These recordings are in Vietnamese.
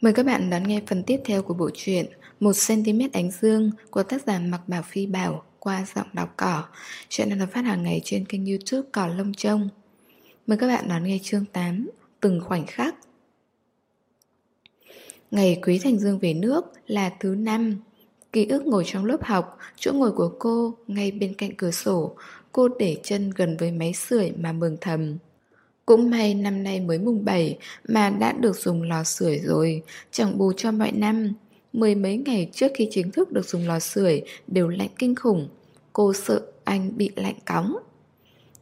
Mời các bạn đón nghe phần tiếp theo của bộ truyện 1cm ánh dương của tác giả Mặc Bảo Phi Bảo qua giọng đọc cỏ. Chuyện đang được phát hàng ngày trên kênh youtube Cỏ Lông Trông. Mời các bạn đón nghe chương 8 Từng khoảnh khắc Ngày Quý Thành Dương về nước là thứ năm Ký ức ngồi trong lớp học, chỗ ngồi của cô ngay bên cạnh cửa sổ Cô để chân gần với máy sưởi mà mừng thầm cũng may năm nay mới mùng 7 mà đã được dùng lò sưởi rồi, chẳng bù cho mọi năm. Mười mấy ngày trước khi chính thức được dùng lò sưởi đều lạnh kinh khủng. Cô sợ anh bị lạnh cóng.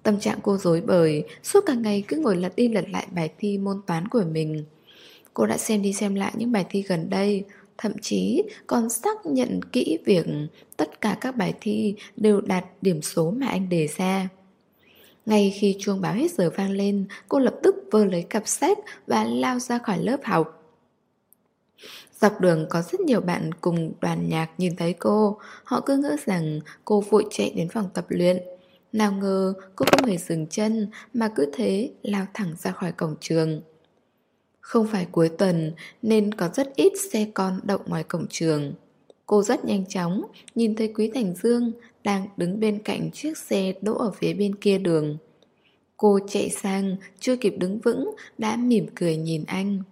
Tâm trạng cô dối bời, suốt cả ngày cứ ngồi lật đi lật lại bài thi môn toán của mình. Cô đã xem đi xem lại những bài thi gần đây, thậm chí còn xác nhận kỹ việc tất cả các bài thi đều đạt điểm số mà anh đề ra. Ngay khi chuông báo hết giờ vang lên, cô lập tức vơ lấy cặp sách và lao ra khỏi lớp học. Dọc đường có rất nhiều bạn cùng đoàn nhạc nhìn thấy cô, họ cứ ngỡ rằng cô vội chạy đến phòng tập luyện. Nào ngờ cô không hề dừng chân mà cứ thế lao thẳng ra khỏi cổng trường. Không phải cuối tuần nên có rất ít xe con đậu ngoài cổng trường. Cô rất nhanh chóng nhìn thấy Quý Thành Dương đang đứng bên cạnh chiếc xe đỗ ở phía bên kia đường. Cô chạy sang, chưa kịp đứng vững, đã mỉm cười nhìn anh.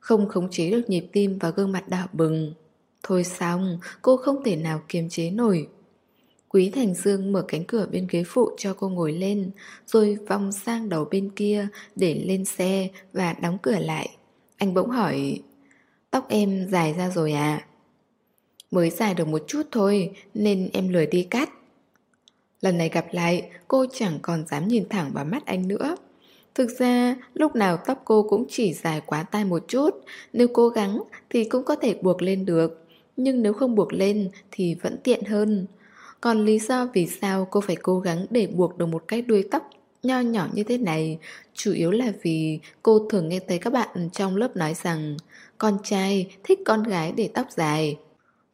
Không khống chế được nhịp tim và gương mặt đỏ bừng. Thôi xong, cô không thể nào kiềm chế nổi. Quý Thành Dương mở cánh cửa bên ghế phụ cho cô ngồi lên, rồi vòng sang đầu bên kia để lên xe và đóng cửa lại. Anh bỗng hỏi, tóc em dài ra rồi à? Mới dài được một chút thôi, nên em lười đi cắt. Lần này gặp lại, cô chẳng còn dám nhìn thẳng vào mắt anh nữa. Thực ra, lúc nào tóc cô cũng chỉ dài quá tai một chút, Nếu cố gắng thì cũng có thể buộc lên được, Nhưng nếu không buộc lên thì vẫn tiện hơn. Còn lý do vì sao cô phải cố gắng để buộc được một cái đuôi tóc nho nhỏ như thế này, Chủ yếu là vì cô thường nghe thấy các bạn trong lớp nói rằng, Con trai thích con gái để tóc dài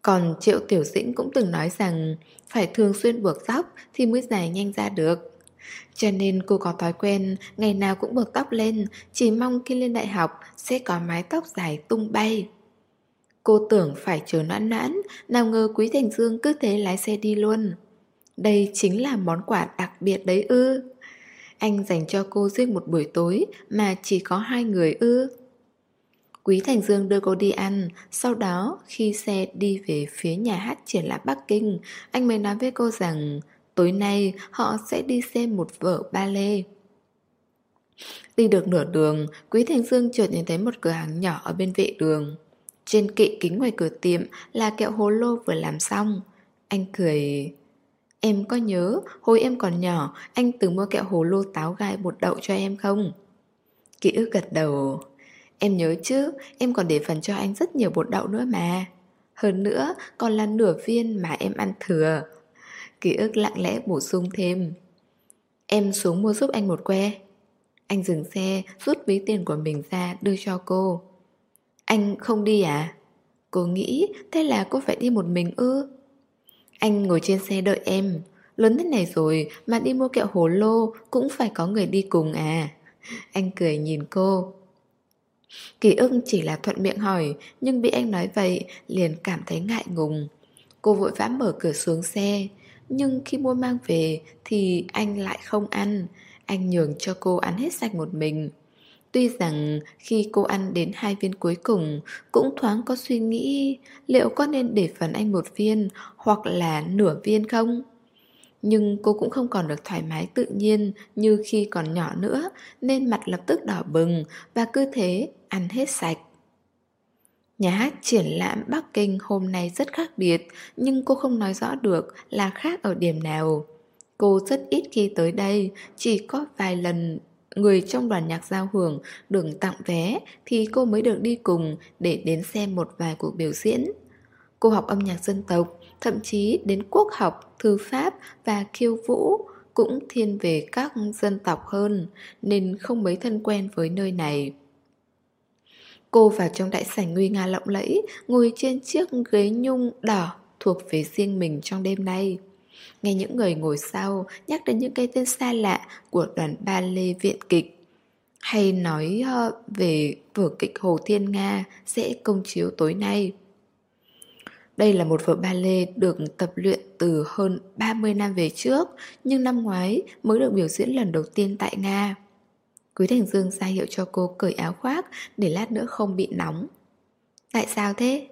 còn Triệu Tiểu Dĩnh cũng từng nói rằng phải thường xuyên buộc tóc thì mới dài nhanh ra được. Cho nên cô có thói quen ngày nào cũng buộc tóc lên, chỉ mong khi lên đại học sẽ có mái tóc dài tung bay. Cô tưởng phải chờ noãn noãn, nào ngờ Quý Thành Dương cứ thế lái xe đi luôn. Đây chính là món quà đặc biệt đấy ư. Anh dành cho cô riêng một buổi tối mà chỉ có hai người ư. Quý Thành Dương đưa cô đi ăn, sau đó khi xe đi về phía nhà hát triển lãm Bắc Kinh, anh mới nói với cô rằng tối nay họ sẽ đi xem một vở ballet. Đi được nửa đường, Quý Thành Dương chợt nhìn thấy một cửa hàng nhỏ ở bên vệ đường. Trên kệ kính ngoài cửa tiệm là kẹo hồ lô vừa làm xong. Anh cười... Em có nhớ, hồi em còn nhỏ, anh từng mua kẹo hồ lô táo gai bột đậu cho em không? Ký ức gật đầu... Em nhớ chứ, em còn để phần cho anh rất nhiều bột đậu nữa mà. Hơn nữa, còn là nửa viên mà em ăn thừa. Ký ức lặng lẽ bổ sung thêm. Em xuống mua giúp anh một que. Anh dừng xe, rút ví tiền của mình ra đưa cho cô. Anh không đi à? Cô nghĩ thế là cô phải đi một mình ư? Anh ngồi trên xe đợi em. Lớn thế này rồi mà đi mua kẹo hồ lô cũng phải có người đi cùng à. Anh cười nhìn cô. Kỳ ưng chỉ là thuận miệng hỏi, Nhưng bị anh nói vậy, liền cảm thấy ngại ngùng. Cô vội vã mở cửa xuống xe, Nhưng khi mua mang về Thì anh lại không ăn. Anh nhường cho cô ăn hết sạch một mình. Tuy rằng khi cô ăn đến hai viên cuối cùng, Cũng thoáng có suy nghĩ Liệu có nên để phần anh một viên Hoặc là nửa viên không nhưng cô cũng không còn được thoải mái tự nhiên như khi còn nhỏ nữa, Nên mặt lập tức đỏ bừng và cứ thế ăn hết sạch. Nhà hát triển lãm Bắc Kinh hôm nay rất khác biệt, Nhưng cô không nói rõ được là khác ở điểm nào. Cô rất ít khi tới đây, Chỉ có vài lần người trong đoàn nhạc giao hưởng được tặng vé Thì cô mới được đi cùng để đến xem một vài cuộc biểu diễn. Cô học âm nhạc dân tộc thậm chí đến quốc học, thư pháp và khiêu vũ cũng thiên về các dân tộc hơn nên không mấy thân quen với nơi này. Cô vào trong đại sảnh nguy nga lộng lẫy, ngồi trên chiếc ghế nhung đỏ thuộc về riêng mình trong đêm nay. Nghe những người ngồi sau nhắc đến những cái tên xa lạ của đoàn ballet viện kịch. Hay nói ờ, về vở kịch Hồ Thiên Nga sẽ công chiếu tối nay. Đây là một vở ballet được tập luyện từ hơn 30 năm về trước, nhưng năm ngoái mới được biểu diễn lần đầu tiên tại Nga. Quý Thành Dương ra hiệu cho cô cởi áo khoác để lát nữa không bị nóng. Tại sao thế?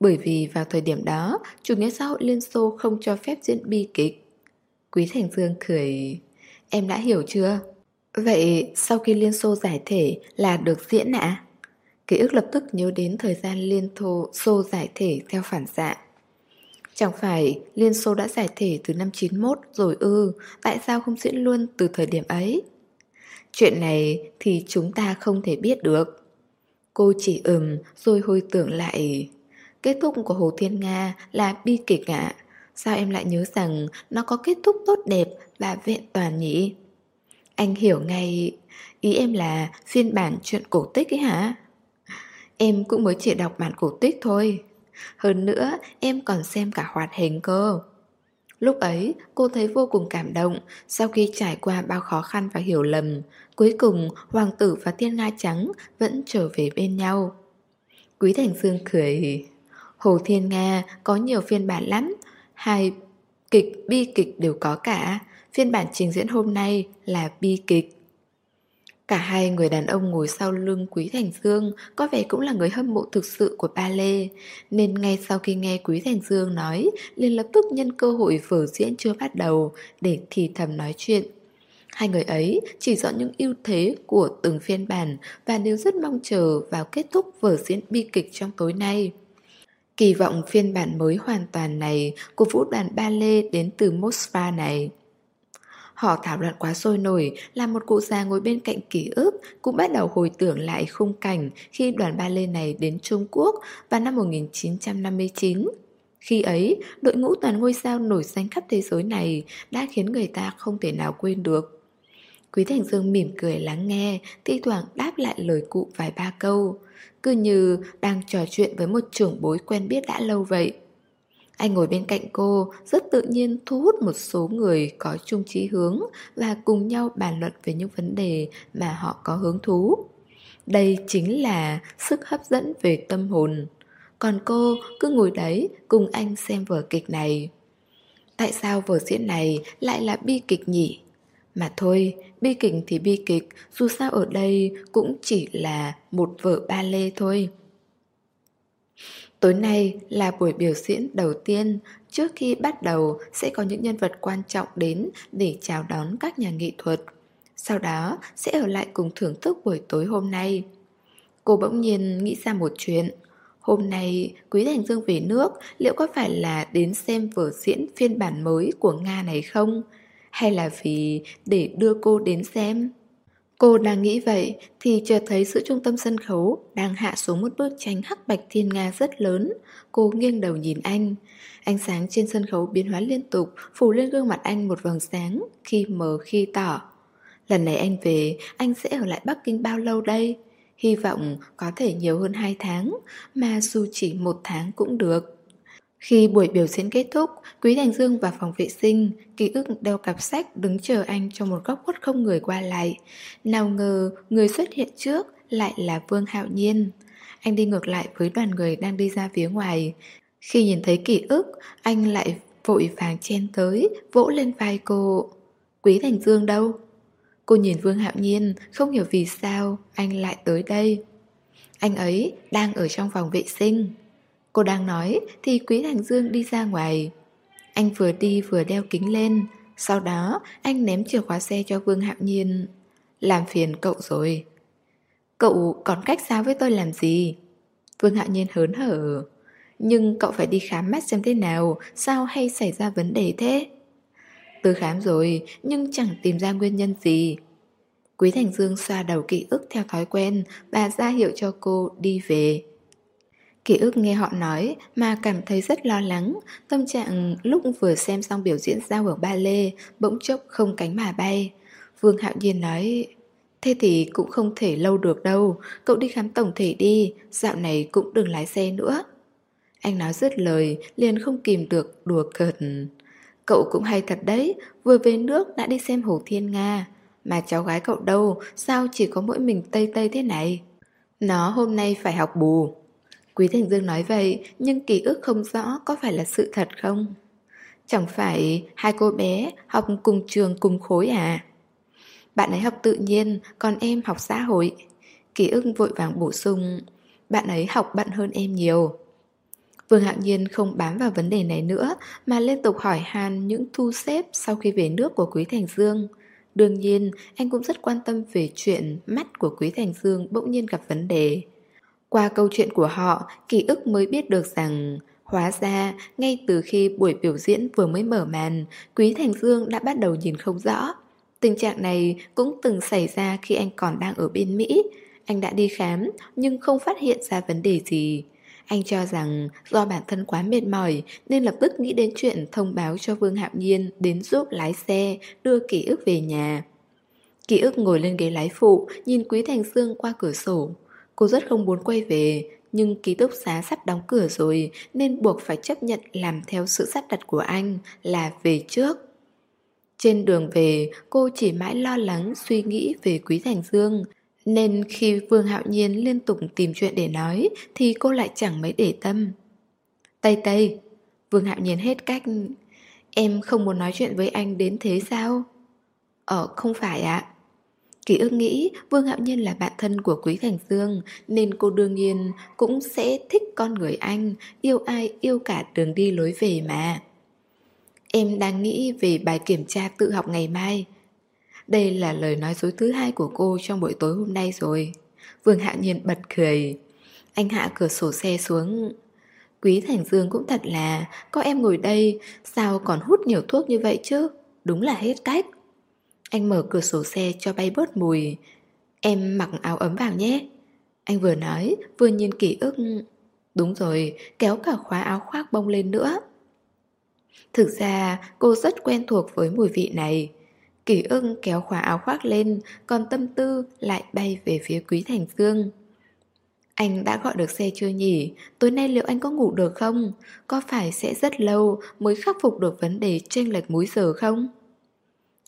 Bởi vì vào thời điểm đó, chủ nghĩa xã hội Liên Xô không cho phép diễn bi kịch. Quý Thành Dương cười... Em đã hiểu chưa? Vậy sau khi Liên Xô giải thể là được diễn ạ? À? Ký ức lập tức nhớ đến thời gian Liên Thô Xô giải thể theo phản xạ. Chẳng phải Liên Xô đã giải thể từ năm 91 rồi ư, tại sao không diễn luôn từ thời điểm ấy? Chuyện này thì chúng ta không thể biết được. Cô chỉ ừm rồi hồi tưởng lại. Kết thúc của Hồ Thiên Nga là bi kịch ạ. Sao em lại nhớ rằng nó có kết thúc tốt đẹp và vẹn toàn nhỉ? Anh hiểu ngay, ý em là phiên bản chuyện cổ tích ấy hả? Em cũng mới chỉ đọc bản cổ tích thôi. Hơn nữa, em còn xem cả hoạt hình cơ. Lúc ấy, cô thấy vô cùng cảm động sau khi trải qua bao khó khăn và hiểu lầm. Cuối cùng, Hoàng tử và Tiên Nga Trắng vẫn trở về bên nhau. Quý Thành Dương cười. Hồ Thiên Nga có nhiều phiên bản lắm. Hai kịch, bi kịch đều có cả. Phiên bản trình diễn hôm nay là bi kịch. Cả hai người đàn ông ngồi sau lưng Quý Thành Dương có vẻ cũng là người hâm mộ thực sự của ba lê Nên ngay sau khi nghe Quý Thành Dương nói, liền lập tức nhân cơ hội vở diễn chưa bắt đầu để thì thầm nói chuyện Hai người ấy chỉ rõ những ưu thế của từng phiên bản và đều rất mong chờ vào kết thúc vở diễn bi kịch trong tối nay. Kỳ vọng phiên bản mới hoàn toàn này của vũ đoàn ba lê đến từ Moskva này Họ thảo luận quá sôi nổi, làm một cụ già ngồi bên cạnh ký ức cũng bắt đầu hồi tưởng lại khung cảnh khi đoàn ba lê này đến Trung Quốc vào năm 1959. Khi ấy, đội ngũ toàn ngôi sao nổi danh khắp thế giới này đã khiến người ta không thể nào quên được. Quý Thành Dương mỉm cười lắng nghe, thi thoảng đáp lại lời cụ vài ba câu. Cứ như đang trò chuyện với một trưởng bối quen biết đã lâu vậy. Anh ngồi bên cạnh cô, rất tự nhiên thu hút một số người có chung chí hướng và cùng nhau bàn luận về những vấn đề mà họ có hứng thú. Đây chính là sức hấp dẫn về tâm hồn. Còn cô cứ ngồi đấy cùng anh xem vở kịch này. Tại sao vở diễn này lại là bi kịch nhỉ? Mà thôi, bi kịch thì bi kịch, dù sao ở đây cũng chỉ là một vở ba lê thôi. Tối nay là buổi biểu diễn đầu tiên, trước khi bắt đầu sẽ có những nhân vật quan trọng đến để chào đón các nhà nghệ thuật. Sau đó sẽ ở lại cùng thưởng thức buổi tối hôm nay. Cô bỗng nhiên nghĩ ra một chuyện. Hôm nay Quý Thành Dương về nước liệu có phải là đến xem vở diễn phiên bản mới của Nga này không? Hay là vì để đưa cô đến xem? Cô đang nghĩ vậy thì chợt thấy giữa trung tâm sân khấu đang hạ xuống một bức tranh hắc bạch thiên nga rất lớn. Cô nghiêng đầu nhìn anh. Ánh sáng trên sân khấu biến hóa liên tục, phủ lên gương mặt anh một vầng sáng, khi mờ khi tỏ. Lần này anh về, anh sẽ ở lại Bắc Kinh bao lâu đây? Hy vọng có thể nhiều hơn 2 tháng, mà dù chỉ một tháng cũng được. Khi buổi biểu diễn kết thúc, Quý Thành Dương vào phòng vệ sinh, ký ức đeo cặp sách đứng chờ anh trong một góc khuất không người qua lại. Nào ngờ người xuất hiện trước lại là Vương Hạo Nhiên. Anh đi ngược lại với đoàn người đang đi ra phía ngoài. Khi nhìn thấy ký ức, anh lại vội vàng chen tới, vỗ lên vai cô. Quý Thành Dương đâu? Cô nhìn Vương Hạo Nhiên, không hiểu vì sao anh lại tới đây. Anh ấy đang ở trong phòng vệ sinh. Cô đang nói thì Quý Thành Dương đi ra ngoài. Anh vừa đi vừa đeo kính lên, sau đó anh ném chìa khóa xe cho Vương Hạo Nhiên. Làm phiền cậu rồi. Cậu còn cách xa với tôi làm gì? Vương Hạo Nhiên hớn hở. Nhưng cậu phải đi khám mắt xem thế nào, sao hay xảy ra vấn đề thế? Tôi khám rồi, nhưng chẳng tìm ra nguyên nhân gì. Quý Thành Dương xoa đầu ký ức theo thói quen và ra hiệu cho cô đi về. Ký ức nghe họ nói mà cảm thấy rất lo lắng, tâm trạng lúc vừa xem xong biểu diễn giao hưởng ba lê, bỗng chốc không cánh mà bay. Vương Hạo Nhiên nói, thế thì cũng không thể lâu được đâu, cậu đi khám tổng thể đi, dạo này cũng đừng lái xe nữa. Anh nói dứt lời, liền không kìm được đùa cợt. Cậu cũng hay thật đấy, vừa về nước đã đi xem Hồ Thiên Nga. Mà cháu gái cậu đâu, sao chỉ có mỗi mình Tây Tây thế này? Nó hôm nay phải học bù. Quý Thành Dương nói vậy, nhưng ký ức không rõ có phải là sự thật không? Chẳng phải hai cô bé học cùng trường cùng khối à? Bạn ấy học tự nhiên, còn em học xã hội. Ký ức vội vàng bổ sung, bạn ấy học bận hơn em nhiều. Vương Hạo Nhiên không bám vào vấn đề này nữa mà liên tục hỏi han những thu xếp sau khi về nước của Quý Thành Dương. Đương nhiên, anh cũng rất quan tâm về chuyện mắt của Quý Thành Dương bỗng nhiên gặp vấn đề. Qua câu chuyện của họ, ký ức mới biết được rằng Hóa ra, ngay từ khi buổi biểu diễn vừa mới mở màn, Quý Thành Dương đã bắt đầu nhìn không rõ. Tình trạng này cũng từng xảy ra khi anh còn đang ở bên Mỹ. Anh đã đi khám nhưng không phát hiện ra vấn đề gì. Anh cho rằng do bản thân quá mệt mỏi nên lập tức nghĩ đến chuyện thông báo cho Vương Hạo Nhiên đến giúp lái xe đưa ký ức về nhà. Ký ức ngồi lên ghế lái phụ, nhìn Quý Thành Dương qua cửa sổ. Cô rất không muốn quay về, nhưng ký túc xá sắp đóng cửa rồi nên buộc phải chấp nhận làm theo sự sắp đặt của anh là về trước. Trên đường về, cô chỉ mãi lo lắng suy nghĩ về Quý Thành Dương. Nên khi Vương Hạo Nhiên liên tục tìm chuyện để nói thì cô lại chẳng mấy để tâm. Tây Tây, Vương Hạo Nhiên hết cách. Em không muốn nói chuyện với anh đến thế sao? Ờ, không phải ạ. Kỳ ước nghĩ Vương Hạo Nhiên là bạn thân của Quý Thành Dương nên cô đương nhiên cũng sẽ thích con người anh, yêu ai yêu cả đường đi lối về mà. Em đang nghĩ về bài kiểm tra tự học ngày mai. Đây là lời nói dối thứ hai của cô trong buổi tối hôm nay rồi. Vương Hạ Nhiên bật cười. Anh hạ cửa sổ xe xuống. Quý Thành Dương cũng thật là, có em ngồi đây, sao còn hút nhiều thuốc như vậy chứ? Đúng là hết cách. Anh mở cửa sổ xe cho bay bớt mùi. Em mặc áo ấm vào nhé. Anh vừa nói, vừa nhìn ký ức. Đúng rồi, kéo cả khóa áo khoác bông lên nữa. Thực ra, cô rất quen thuộc với mùi vị này. Kỷ ưng kéo khóa áo khoác lên, còn tâm tư lại bay về phía Quý Thành Dương. Anh đã gọi được xe chưa nhỉ? Tối nay liệu anh có ngủ được không? Có phải sẽ rất lâu mới khắc phục được vấn đề chênh lệch múi giờ không?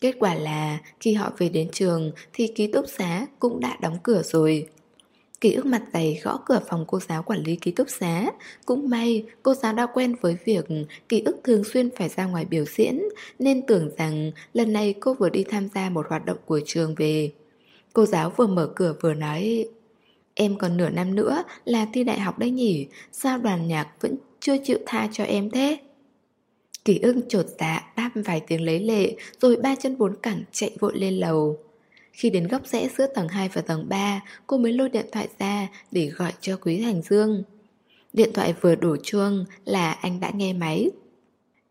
Kết quả là, khi họ về đến trường, thì ký túc xá cũng đã đóng cửa rồi. Ký ức mặt dày gõ cửa phòng cô giáo quản lý ký túc xá. Cũng may, cô giáo đã quen với việc ký ức thường xuyên phải ra ngoài biểu diễn, nên tưởng rằng lần này cô vừa đi tham gia một hoạt động của trường về. Cô giáo vừa mở cửa vừa nói, Em còn nửa năm nữa là thi đại học đấy nhỉ, Sao đoàn nhạc vẫn chưa chịu tha cho em thế Kỳ ưng trột dạ đáp vài tiếng lấy lệ, Rồi ba chân bốn cẳng chạy vội lên lầu. Khi đến góc rẽ giữa tầng 2 và tầng 3 Cô mới lôi điện thoại ra để gọi cho Quý Thành Dương. Điện thoại vừa đổ chuông là anh đã nghe máy.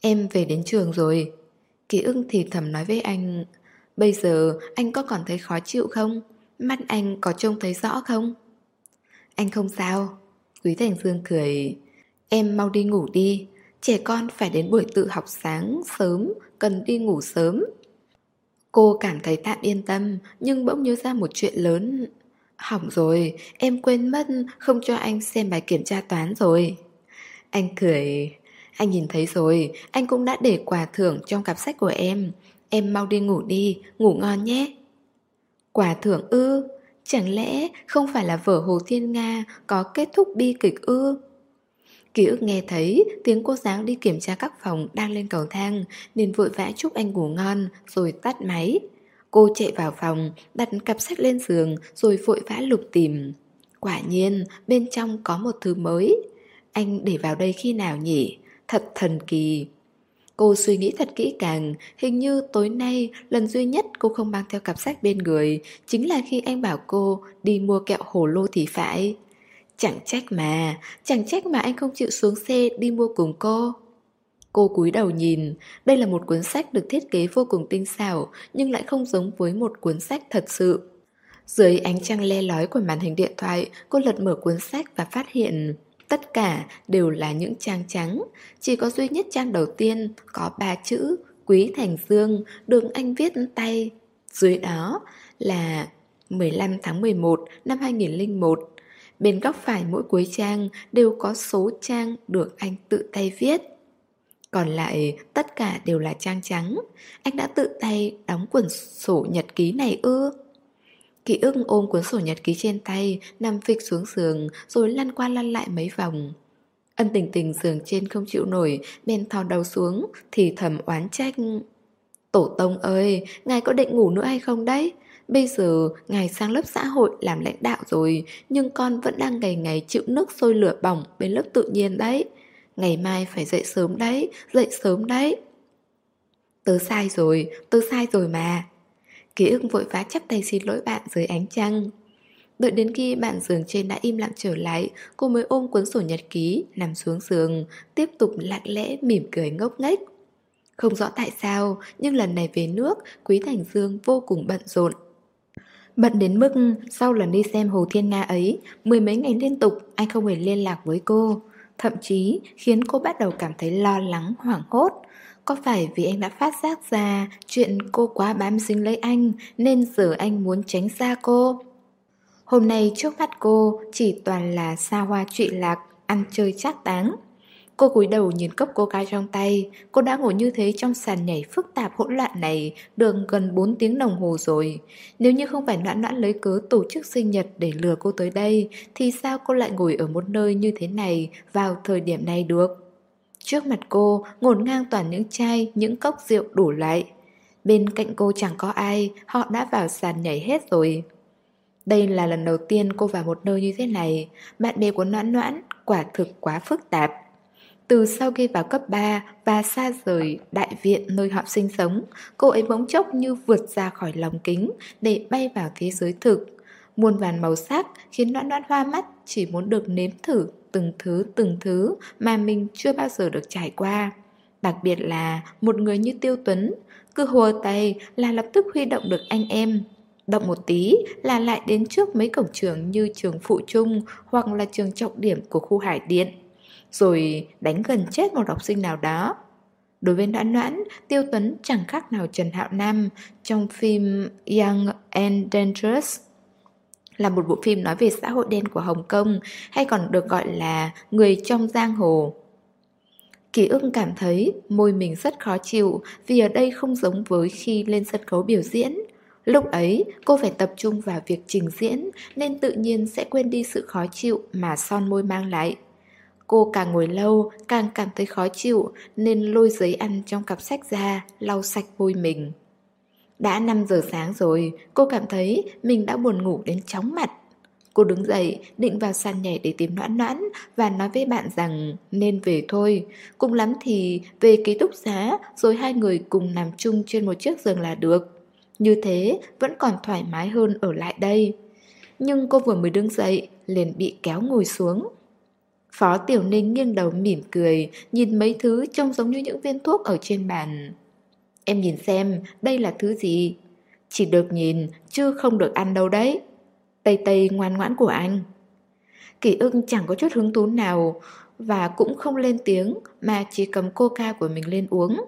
Em về đến trường rồi. Kỳ ưng thì thầm nói với anh, Bây giờ anh có còn thấy khó chịu không? Mắt anh có trông thấy rõ không? Anh không sao. Quý Thành Dương cười, Em mau đi ngủ đi. Trẻ con phải đến buổi tự học sáng sớm, Cần đi ngủ sớm. Cô cảm thấy tạm yên tâm, Nhưng bỗng nhớ ra một chuyện lớn. Hỏng rồi, Em quên mất, không cho anh xem bài kiểm tra toán rồi. Anh cười. Anh nhìn thấy rồi, Anh cũng đã để quà thưởng trong cặp sách của em. Em mau đi ngủ đi, Ngủ ngon nhé. Quà thưởng ư? Chẳng lẽ không phải là vở Hồ Thiên Nga Có kết thúc bi kịch ư? Ký ức nghe thấy tiếng cô giáo đi kiểm tra các phòng đang lên cầu thang nên vội vã chúc anh ngủ ngon rồi tắt máy. Cô chạy vào phòng, đặt cặp sách lên giường rồi vội vã lục tìm. Quả nhiên, bên trong có một thứ mới. Anh để vào đây khi nào nhỉ? Thật thần kỳ. Cô suy nghĩ thật kỹ càng, hình như tối nay lần duy nhất cô không mang theo cặp sách bên người chính là khi anh bảo cô đi mua kẹo hồ lô thì phải. Chẳng trách mà, chẳng trách mà anh không chịu xuống xe đi mua cùng cô. Cô cúi đầu nhìn, đây là một cuốn sách được thiết kế vô cùng tinh xảo nhưng lại không giống với một cuốn sách thật sự. Dưới ánh trăng le lói của màn hình điện thoại, cô lật mở cuốn sách và phát hiện tất cả đều là những trang trắng, chỉ có duy nhất trang đầu tiên có ba chữ Quý Thành Dương được anh viết tay. Dưới đó là 15 tháng 11 năm 2001 Bên góc phải mỗi cuối trang đều có số trang được anh tự tay viết. Còn lại, tất cả đều là trang trắng. Anh đã tự tay đóng quyển sổ nhật ký này ư? Ký ức ôm cuốn sổ nhật ký trên tay, Nằm phịch xuống giường, Rồi lăn qua lăn lại mấy vòng. Ân tình tình giường trên không chịu nổi Bên thò đầu xuống, Thì thầm oán trách. Tổ tông ơi, Ngài có định ngủ nữa hay không đấy? Bây giờ ngài sang lớp xã hội làm lãnh đạo rồi Nhưng con vẫn đang ngày ngày chịu nước sôi lửa bỏng bên lớp tự nhiên đấy. Ngày mai phải dậy sớm đấy, dậy sớm đấy. Tớ sai rồi, tớ sai rồi mà. Ký ức vội vã chắp tay xin lỗi bạn dưới ánh trăng. Đợi đến khi bạn giường trên đã im lặng trở lại Cô mới ôm cuốn sổ nhật ký Nằm xuống giường Tiếp tục lặng lẽ mỉm cười ngốc nghếch. Không rõ tại sao Nhưng lần này về nước Quý Thành Dương vô cùng bận rộn. Bận đến mức sau lần đi xem Hồ Thiên Nga ấy Mười mấy ngày liên tục anh không hề liên lạc với cô. Thậm chí khiến cô bắt đầu cảm thấy lo lắng, hoảng hốt. Có phải vì anh đã phát giác ra chuyện cô quá bám dính lấy anh Nên giờ anh muốn tránh xa cô? Hôm nay trước mắt cô chỉ toàn là xa hoa trụy lạc, ăn chơi chát táng. Cô cúi đầu nhìn cốc coca trong tay. Cô đã ngồi như thế trong sàn nhảy phức tạp hỗn loạn này Đường gần 4 tiếng đồng hồ rồi. Nếu như không phải noãn noãn lấy cớ tổ chức sinh nhật để lừa cô tới đây Thì sao cô lại ngồi ở một nơi như thế này vào thời điểm này được? Trước mặt cô ngổn ngang toàn những chai, những cốc rượu đủ lại Bên cạnh cô chẳng có ai, họ đã vào sàn nhảy hết rồi. Đây là lần đầu tiên cô vào một nơi như thế này. Bạn bè của Noãn Noãn quả thực quá phức tạp từ sau khi vào cấp 3 và xa rời đại viện nơi họ sinh sống, cô ấy bỗng chốc như vượt ra khỏi lòng kính để bay vào thế giới thực. Muôn vàn màu sắc khiến noãn noãn hoa mắt chỉ muốn được nếm thử từng thứ từng thứ mà mình chưa bao giờ được trải qua. Đặc biệt là một người như Tiêu Tuấn, cứ hùa tay là lập tức huy động được anh em. Động một tí là lại đến trước mấy cổng trường như trường phụ trung hoặc là trường trọng điểm của khu hải điện rồi đánh gần chết một học sinh nào đó. Đối với Noãn Noãn, Tiêu Tuấn chẳng khác nào Trần Hạo Nam trong phim Young and Dangerous là một bộ phim nói về xã hội đen của Hồng Kông hay còn được gọi là Người trong giang hồ. Kỳ ưng cảm thấy môi mình rất khó chịu vì ở đây không giống với khi lên sân khấu biểu diễn. Lúc ấy cô phải tập trung vào việc trình diễn nên tự nhiên sẽ quên đi sự khó chịu mà son môi mang lại. Cô càng ngồi lâu, càng cảm thấy khó chịu nên lôi giấy ăn trong cặp sách ra, lau sạch bôi mình. Đã 5 giờ sáng rồi, cô cảm thấy mình đã buồn ngủ đến chóng mặt. Cô đứng dậy, định vào sàn nhảy để tìm noãn noãn và nói với bạn rằng nên về thôi. Cùng lắm thì về ký túc xá rồi hai người cùng nằm chung trên một chiếc giường là được. Như thế vẫn còn thoải mái hơn ở lại đây. Nhưng cô vừa mới đứng dậy, liền bị kéo ngồi xuống. Phó Tiểu Ninh nghiêng đầu mỉm cười, nhìn mấy thứ trông giống như những viên thuốc ở trên bàn. Em nhìn xem, đây là thứ gì? Chỉ được nhìn, chứ không được ăn đâu đấy. Tây Tây ngoan ngoãn của anh. Kỳ ưng chẳng có chút hứng thú nào và cũng không lên tiếng mà chỉ cầm coca của mình lên uống.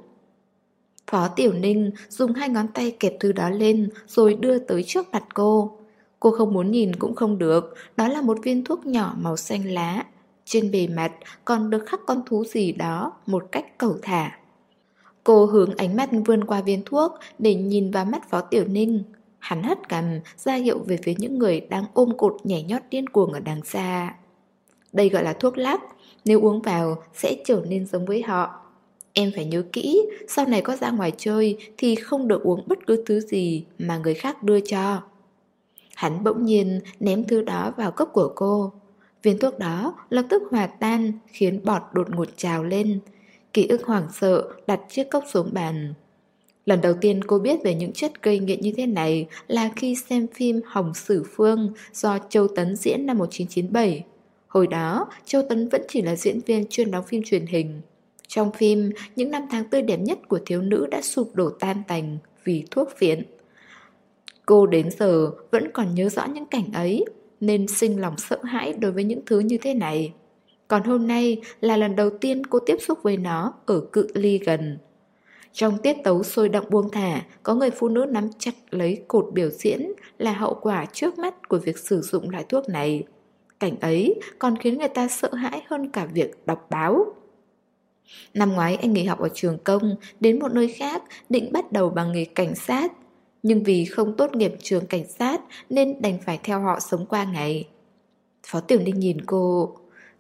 Phó Tiểu Ninh dùng hai ngón tay kẹp thứ đó lên rồi đưa tới trước mặt cô. Cô không muốn nhìn cũng không được, đó là một viên thuốc nhỏ màu xanh lá trên bề mặt còn được khắc con thú gì đó một cách cầu thả. Cô hướng ánh mắt vươn qua viên thuốc để nhìn vào mắt Phó Tiểu Ninh. Hắn hất cằm ra hiệu về phía những người đang ôm cột nhảy nhót điên cuồng ở đằng xa. Đây gọi là thuốc lắc, nếu uống vào sẽ trở nên giống với họ. Em phải nhớ kỹ, sau này có ra ngoài chơi thì không được uống bất cứ thứ gì mà người khác đưa cho. Hắn bỗng nhiên ném thứ đó vào cốc của cô. Viên thuốc đó lập tức hòa tan khiến bọt đột ngột trào lên. Ký ức hoảng sợ đặt chiếc cốc xuống bàn. Lần đầu tiên cô biết về những chất gây nghiện như thế này là khi xem phim Hồng Sử Phương do Châu Tấn diễn năm 1997. Hồi đó, Châu Tấn vẫn chỉ là diễn viên chuyên đóng phim truyền hình. Trong phim, những năm tháng tươi đẹp nhất của thiếu nữ đã sụp đổ tan tành vì thuốc phiện. Cô đến giờ vẫn còn nhớ rõ những cảnh ấy nên sinh lòng sợ hãi đối với những thứ như thế này. Còn hôm nay là lần đầu tiên cô tiếp xúc với nó ở cự ly gần. Trong tiết tấu sôi động buông thả, có người phụ nữ nắm chặt lấy cột biểu diễn là hậu quả trước mắt của việc sử dụng loại thuốc này. Cảnh ấy còn khiến người ta sợ hãi hơn cả việc đọc báo. Năm ngoái anh nghỉ học ở trường công, đến một nơi khác, định bắt đầu bằng nghề cảnh sát. Nhưng vì không tốt nghiệp trường cảnh sát nên đành phải theo họ sống qua ngày. Phó Tiểu Ninh nhìn cô.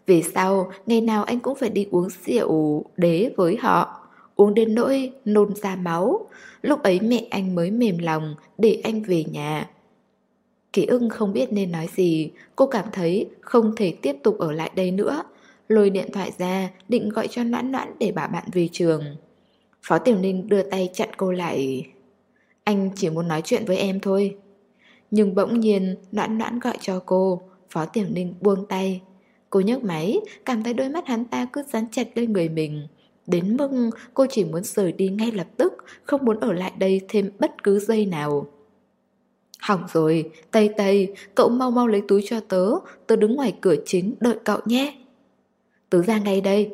Về sau, ngày nào anh cũng phải đi uống rượu đế với họ. Uống đến nỗi nôn ra máu. Lúc ấy mẹ anh mới mềm lòng để anh về nhà. Ký ưng không biết nên nói gì, cô cảm thấy không thể tiếp tục ở lại đây nữa. Lôi điện thoại ra, định gọi cho noãn noãn để bảo bạn về trường. Phó Tiểu Ninh đưa tay chặn cô lại. Anh chỉ muốn nói chuyện với em thôi. Nhưng bỗng nhiên noãn noãn gọi cho cô, Phó Tiểu Ninh buông tay. Cô nhấc máy, cảm thấy đôi mắt hắn ta cứ dán chặt lên người mình. Đến mức cô chỉ muốn rời đi ngay lập tức, không muốn ở lại đây thêm bất cứ giây nào. Hỏng rồi, Tây Tây, cậu mau mau lấy túi cho tớ, tớ đứng ngoài cửa chính đợi cậu nhé. Tớ ra ngay đây.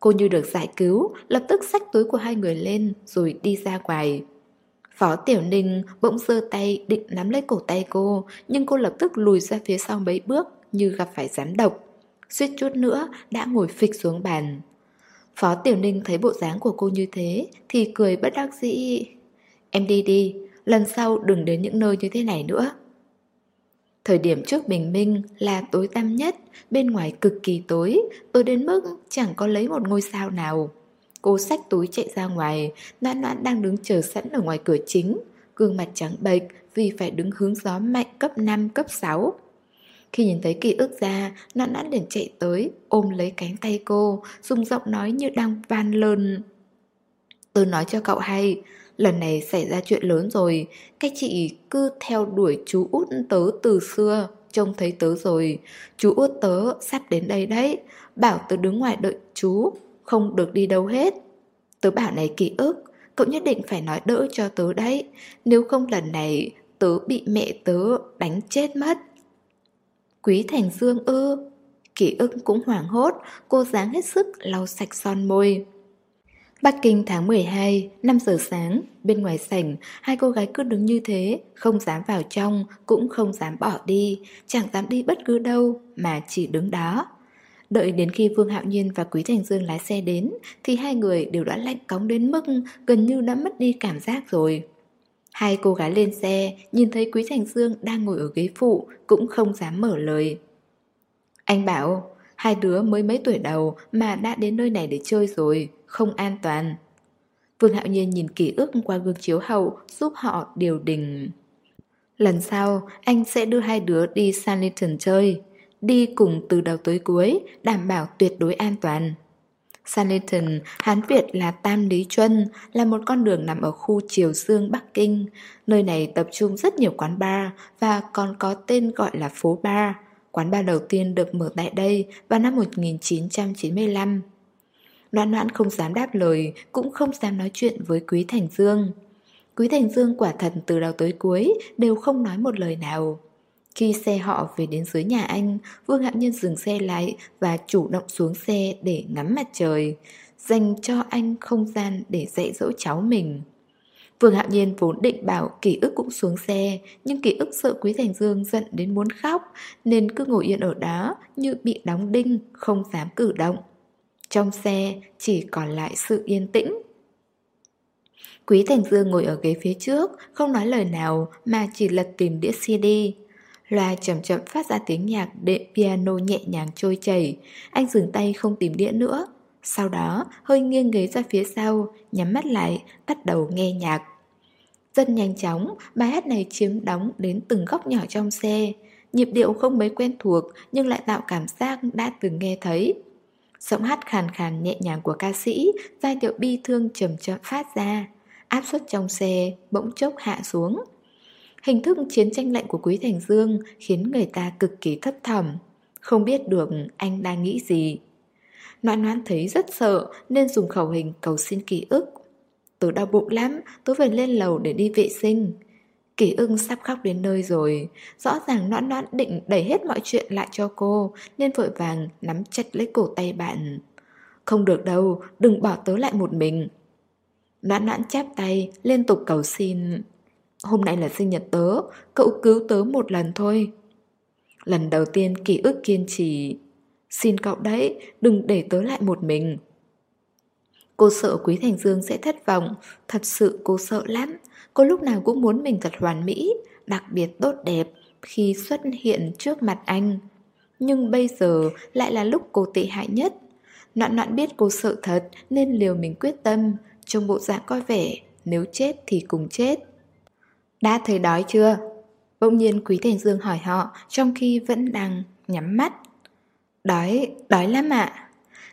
Cô như được giải cứu, lập tức xách túi của hai người lên rồi đi ra ngoài. Phó Tiểu Ninh bỗng giơ tay định nắm lấy cổ tay cô, nhưng cô lập tức lùi ra phía sau mấy bước như gặp phải rắn độc. Suýt chút nữa đã ngồi phịch xuống bàn. Phó Tiểu Ninh thấy bộ dáng của cô như thế thì cười bất đắc dĩ. Em đi đi, lần sau đừng đến những nơi như thế này nữa. Thời điểm trước bình minh là tối tăm nhất, bên ngoài cực kỳ tối, tối đến mức chẳng có lấy một ngôi sao nào. Cô xách túi chạy ra ngoài, noãn noãn đang đứng chờ sẵn ở ngoài cửa chính, gương mặt trắng bệch vì phải đứng hướng gió mạnh cấp 5, cấp 6. Khi nhìn thấy ký ức ra, noãn noãn liền chạy tới, ôm lấy cánh tay cô, dùng giọng nói như đang van lơn. Tôi nói cho cậu hay, lần này xảy ra chuyện lớn rồi, cái chị cứ theo đuổi chú út tớ từ xưa, trông thấy tớ rồi, chú út tớ sắp đến đây đấy, bảo tớ đứng ngoài đợi chú, không được đi đâu hết. Tớ bảo này ký ức, cậu nhất định phải nói đỡ cho tớ đấy, nếu không lần này tớ bị mẹ tớ đánh chết mất. Quý Thành Dương ư? Ký ức cũng hoảng hốt, cô dáng hết sức lau sạch son môi. Bắc Kinh tháng 12, 5 giờ sáng, bên ngoài sảnh, hai cô gái cứ đứng như thế, không dám vào trong, cũng không dám bỏ đi, chẳng dám đi bất cứ đâu, mà chỉ đứng đó. Đợi đến khi Vương Hạo Nhiên và Quý Thành Dương lái xe đến, thì hai người đều đã lạnh cóng đến mức gần như đã mất đi cảm giác rồi. Hai cô gái lên xe, nhìn thấy Quý Thành Dương đang ngồi ở ghế phụ, cũng không dám mở lời. Anh bảo, hai đứa mới mấy tuổi đầu mà đã đến nơi này để chơi rồi, không an toàn. Vương Hạo Nhiên nhìn ký ức qua gương chiếu hậu giúp họ điều đình. Lần sau, anh sẽ đưa hai đứa đi Sanliton chơi. Đi cùng từ đầu tới cuối, đảm bảo tuyệt đối an toàn. Sanlitun, Hán Việt là Tam Lý Chuân, là một con đường nằm ở khu Triều Dương Bắc Kinh. Nơi này tập trung rất nhiều quán bar và còn có tên gọi là phố bar. Quán bar đầu tiên được mở tại đây vào năm 1995. Noãn noãn không dám đáp lời, cũng không dám nói chuyện với Quý Thành Dương. Quý Thành Dương quả thật từ đầu tới cuối đều không nói một lời nào. Khi xe họ về đến dưới nhà anh, Vương Hạo Nhân dừng xe lại và chủ động xuống xe để ngắm mặt trời, dành cho anh không gian để dạy dỗ cháu mình. Vương Hạo Nhiên vốn định bảo ký ức cũng xuống xe, nhưng ký ức sợ Quý Thành Dương giận đến muốn khóc, nên cứ ngồi yên ở đó như bị đóng đinh, không dám cử động. Trong xe chỉ còn lại sự yên tĩnh. Quý Thành Dương ngồi ở ghế phía trước, không nói lời nào mà chỉ lật tìm đĩa CD. Loa chậm chậm phát ra tiếng nhạc đệm piano nhẹ nhàng trôi chảy. Anh dừng tay không tìm đĩa nữa. Sau đó, hơi nghiêng ghế ra phía sau, nhắm mắt lại, bắt đầu nghe nhạc. Rất nhanh chóng, bài hát này chiếm đóng đến từng góc nhỏ trong xe. Nhịp điệu không mấy quen thuộc nhưng lại tạo cảm giác đã từng nghe thấy. Giọng hát khàn khàn nhẹ nhàng của ca sĩ, giai điệu bi thương chậm chậm phát ra. Áp suất trong xe bỗng chốc hạ xuống. Hình thức chiến tranh lạnh của Quý Thành Dương khiến người ta cực kỳ thấp thỏm. Không biết được anh đang nghĩ gì. Noan noan thấy rất sợ nên dùng khẩu hình cầu xin ký ức. Tớ đau bụng lắm, tớ phải lên lầu để đi vệ sinh. kỷ ưng sắp khóc đến nơi rồi Rõ ràng noãn noãn định đẩy hết mọi chuyện lại cho cô Nên vội vàng nắm chặt lấy cổ tay bạn Không được đâu, đừng bỏ tớ lại một mình Noãn noãn chắp tay, liên tục cầu xin Hôm nay là sinh nhật tớ, cậu cứu tớ một lần thôi Lần đầu tiên ký ức kiên trì Xin cậu đấy, đừng để tớ lại một mình Cô sợ Quý Thành Dương sẽ thất vọng, thật sự cô sợ lắm. Cô lúc nào cũng muốn mình thật hoàn mỹ, đặc biệt tốt đẹp khi xuất hiện trước mặt anh. Nhưng bây giờ lại là lúc cô tệ hại nhất. Noạn noạn biết cô sợ thật nên liều mình quyết tâm, trong bộ dạng coi vẻ, nếu chết thì cùng chết. Đã thấy đói chưa? Bỗng nhiên Quý Thành Dương hỏi họ trong khi vẫn đang nhắm mắt. Đói, đói lắm ạ.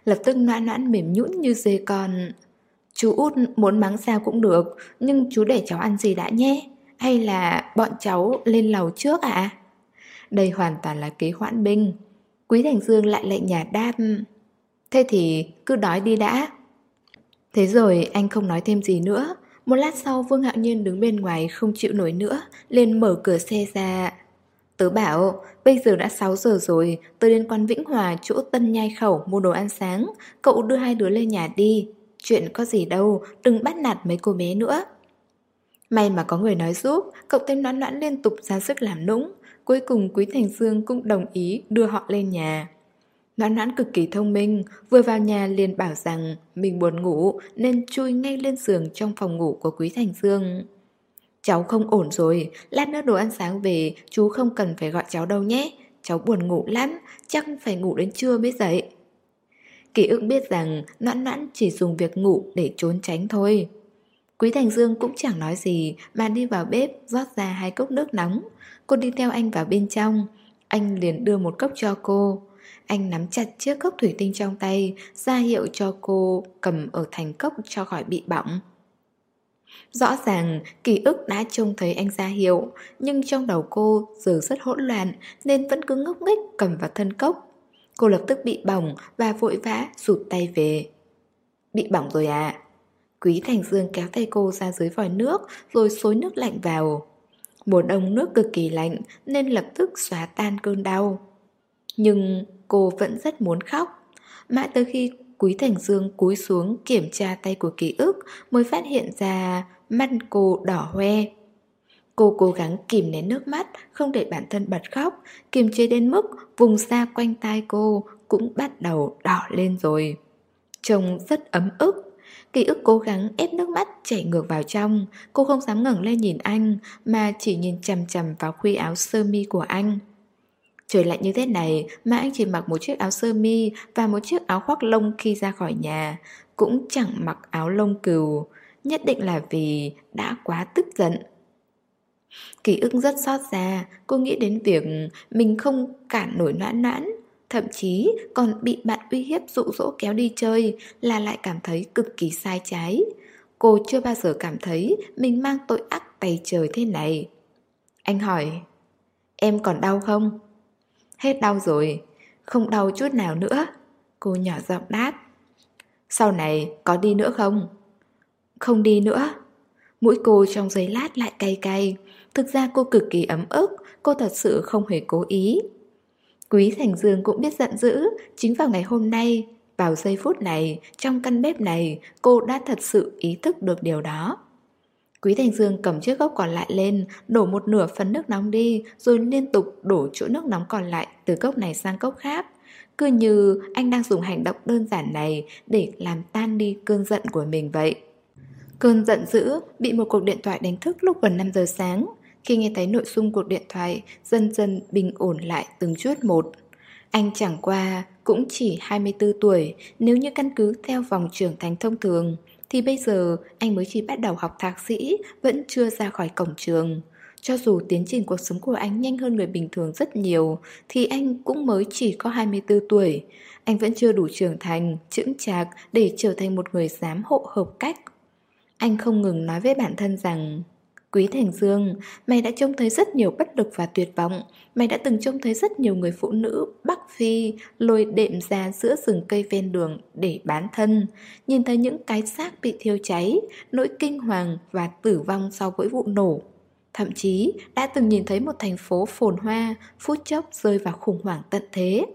Lập tức noãn noãn mềm nhũn như dê con. Chú út muốn mắng sao cũng được, nhưng chú để cháu ăn gì đã nhé? Hay là bọn cháu lên lầu trước ạ? À? Đây hoàn toàn là kế hoãn binh. Quý Thành Dương lại lệnh nhà đáp. Thế thì cứ đói đi đã. Thế rồi anh không nói thêm gì nữa. Một lát sau Vương Hạo Nhiên đứng bên ngoài không chịu nổi nữa, lên mở cửa xe ra. Tớ bảo, bây giờ đã 6 giờ rồi, tớ đến quán Vĩnh Hòa chỗ Tân Nhai Khẩu mua đồ ăn sáng, cậu đưa hai đứa lên nhà đi. Chuyện có gì đâu, đừng bắt nạt mấy cô bé nữa. May mà có người nói giúp, cậu tên noãn noãn liên tục ra sức làm nũng. Cuối cùng Quý Thành Dương cũng đồng ý đưa họ lên nhà. Noãn noãn cực kỳ thông minh, vừa vào nhà liền bảo rằng mình buồn ngủ nên chui ngay lên giường trong phòng ngủ của Quý Thành Dương. Cháu không ổn rồi, lát nữa đồ ăn sáng về, chú không cần phải gọi cháu đâu nhé. Cháu buồn ngủ lắm, chắc phải ngủ đến trưa mới dậy. Ký ức biết rằng noãn noãn chỉ dùng việc ngủ để trốn tránh thôi. Quý Thành Dương cũng chẳng nói gì mà đi vào bếp rót ra hai cốc nước nóng. Cô đi theo anh vào bên trong. Anh liền đưa một cốc cho cô. Anh nắm chặt chiếc cốc thủy tinh trong tay, ra hiệu cho cô cầm ở thành cốc cho khỏi bị bỏng. Rõ ràng ký ức đã trông thấy anh ra hiệu, nhưng trong đầu cô giờ rất hỗn loạn nên vẫn cứ ngốc nghếch cầm vào thân cốc. Cô lập tức bị bỏng và vội vã rụt tay về. Bị bỏng rồi à? Quý Thành Dương kéo tay cô ra dưới vòi nước rồi xối nước lạnh vào. Mùa đông nước cực kỳ lạnh nên lập tức xóa tan cơn đau. Nhưng cô vẫn rất muốn khóc. Mãi tới khi Quý Thành Dương cúi xuống kiểm tra tay của ký ức mới phát hiện ra mắt cô đỏ hoe. Cô cố gắng kìm nén nước mắt, không để bản thân bật khóc, kiềm chế đến mức vùng da quanh tai cô cũng bắt đầu đỏ lên rồi. Trông rất ấm ức. Ký ức cố gắng ép nước mắt chảy ngược vào trong, cô không dám ngẩng lên nhìn anh mà chỉ nhìn chằm chằm vào khuy áo sơ mi của anh. Trời lạnh như thế này mà anh chỉ mặc một chiếc áo sơ mi và một chiếc áo khoác lông khi ra khỏi nhà, cũng chẳng mặc áo lông cừu, nhất định là vì đã quá tức giận. Ký ức rất xót xa, cô nghĩ đến việc mình không cản nổi noãn noãn, thậm chí còn bị bạn uy hiếp dụ dỗ kéo đi chơi là lại cảm thấy cực kỳ sai trái. Cô chưa bao giờ cảm thấy mình mang tội ác tày trời thế này. Anh hỏi, em còn đau không? Hết đau rồi, không đau chút nào nữa. Cô nhỏ giọng đáp. Sau này có đi nữa không? Không đi nữa. Mũi cô trong giấy lát lại cay cay. Thực ra cô cực kỳ ấm ức, cô thật sự không hề cố ý. Quý Thành Dương cũng biết giận dữ, chính vào ngày hôm nay, vào giây phút này, trong căn bếp này, cô đã thật sự ý thức được điều đó. Quý Thành Dương cầm chiếc gốc còn lại lên, đổ một nửa phần nước nóng đi, rồi liên tục đổ chỗ nước nóng còn lại từ cốc này sang cốc khác. Cứ như anh đang dùng hành động đơn giản này để làm tan đi cơn giận của mình vậy. Cơn giận dữ bị một cuộc điện thoại đánh thức lúc gần 5 giờ sáng. Khi nghe thấy nội dung cuộc điện thoại, dần dần bình ổn lại từng chút một. Anh chẳng qua cũng chỉ 24 tuổi nếu như căn cứ theo vòng trưởng thành thông thường thì bây giờ anh mới chỉ bắt đầu học thạc sĩ, vẫn chưa ra khỏi cổng trường. Cho dù tiến trình cuộc sống của anh nhanh hơn người bình thường rất nhiều, thì anh cũng mới chỉ có 24 tuổi. Anh vẫn chưa đủ trưởng thành, chững chạc để trở thành một người dám hộ hợp cách. Anh không ngừng nói với bản thân rằng Quý Thành Dương, mày đã trông thấy rất nhiều bất lực và tuyệt vọng. Mày đã từng trông thấy rất nhiều người phụ nữ Bắc Phi lôi đệm ra giữa rừng cây ven đường để bán thân. Nhìn thấy những cái xác bị thiêu cháy, nỗi kinh hoàng và tử vong sau mỗi vụ nổ. Thậm chí đã từng nhìn thấy một thành phố phồn hoa phút chốc rơi vào khủng hoảng tận thế.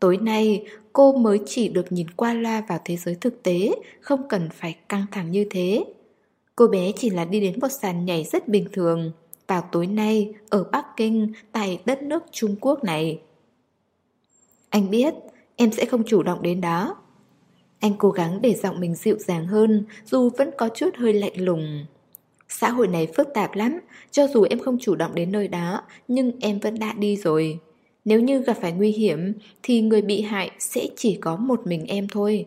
Tối nay, cô mới chỉ được nhìn qua loa vào thế giới thực tế, không cần phải căng thẳng như thế. Cô bé chỉ là đi đến một sàn nhảy rất bình thường, Vào tối nay, Ở Bắc Kinh, Tại đất nước Trung Quốc này. Anh biết, Em sẽ không chủ động đến đó. Anh cố gắng để giọng mình dịu dàng hơn, Dù vẫn có chút hơi lạnh lùng. Xã hội này phức tạp lắm, Cho dù em không chủ động đến nơi đó, Nhưng em vẫn đã đi rồi. Nếu như gặp phải nguy hiểm, Thì người bị hại sẽ chỉ có một mình em thôi.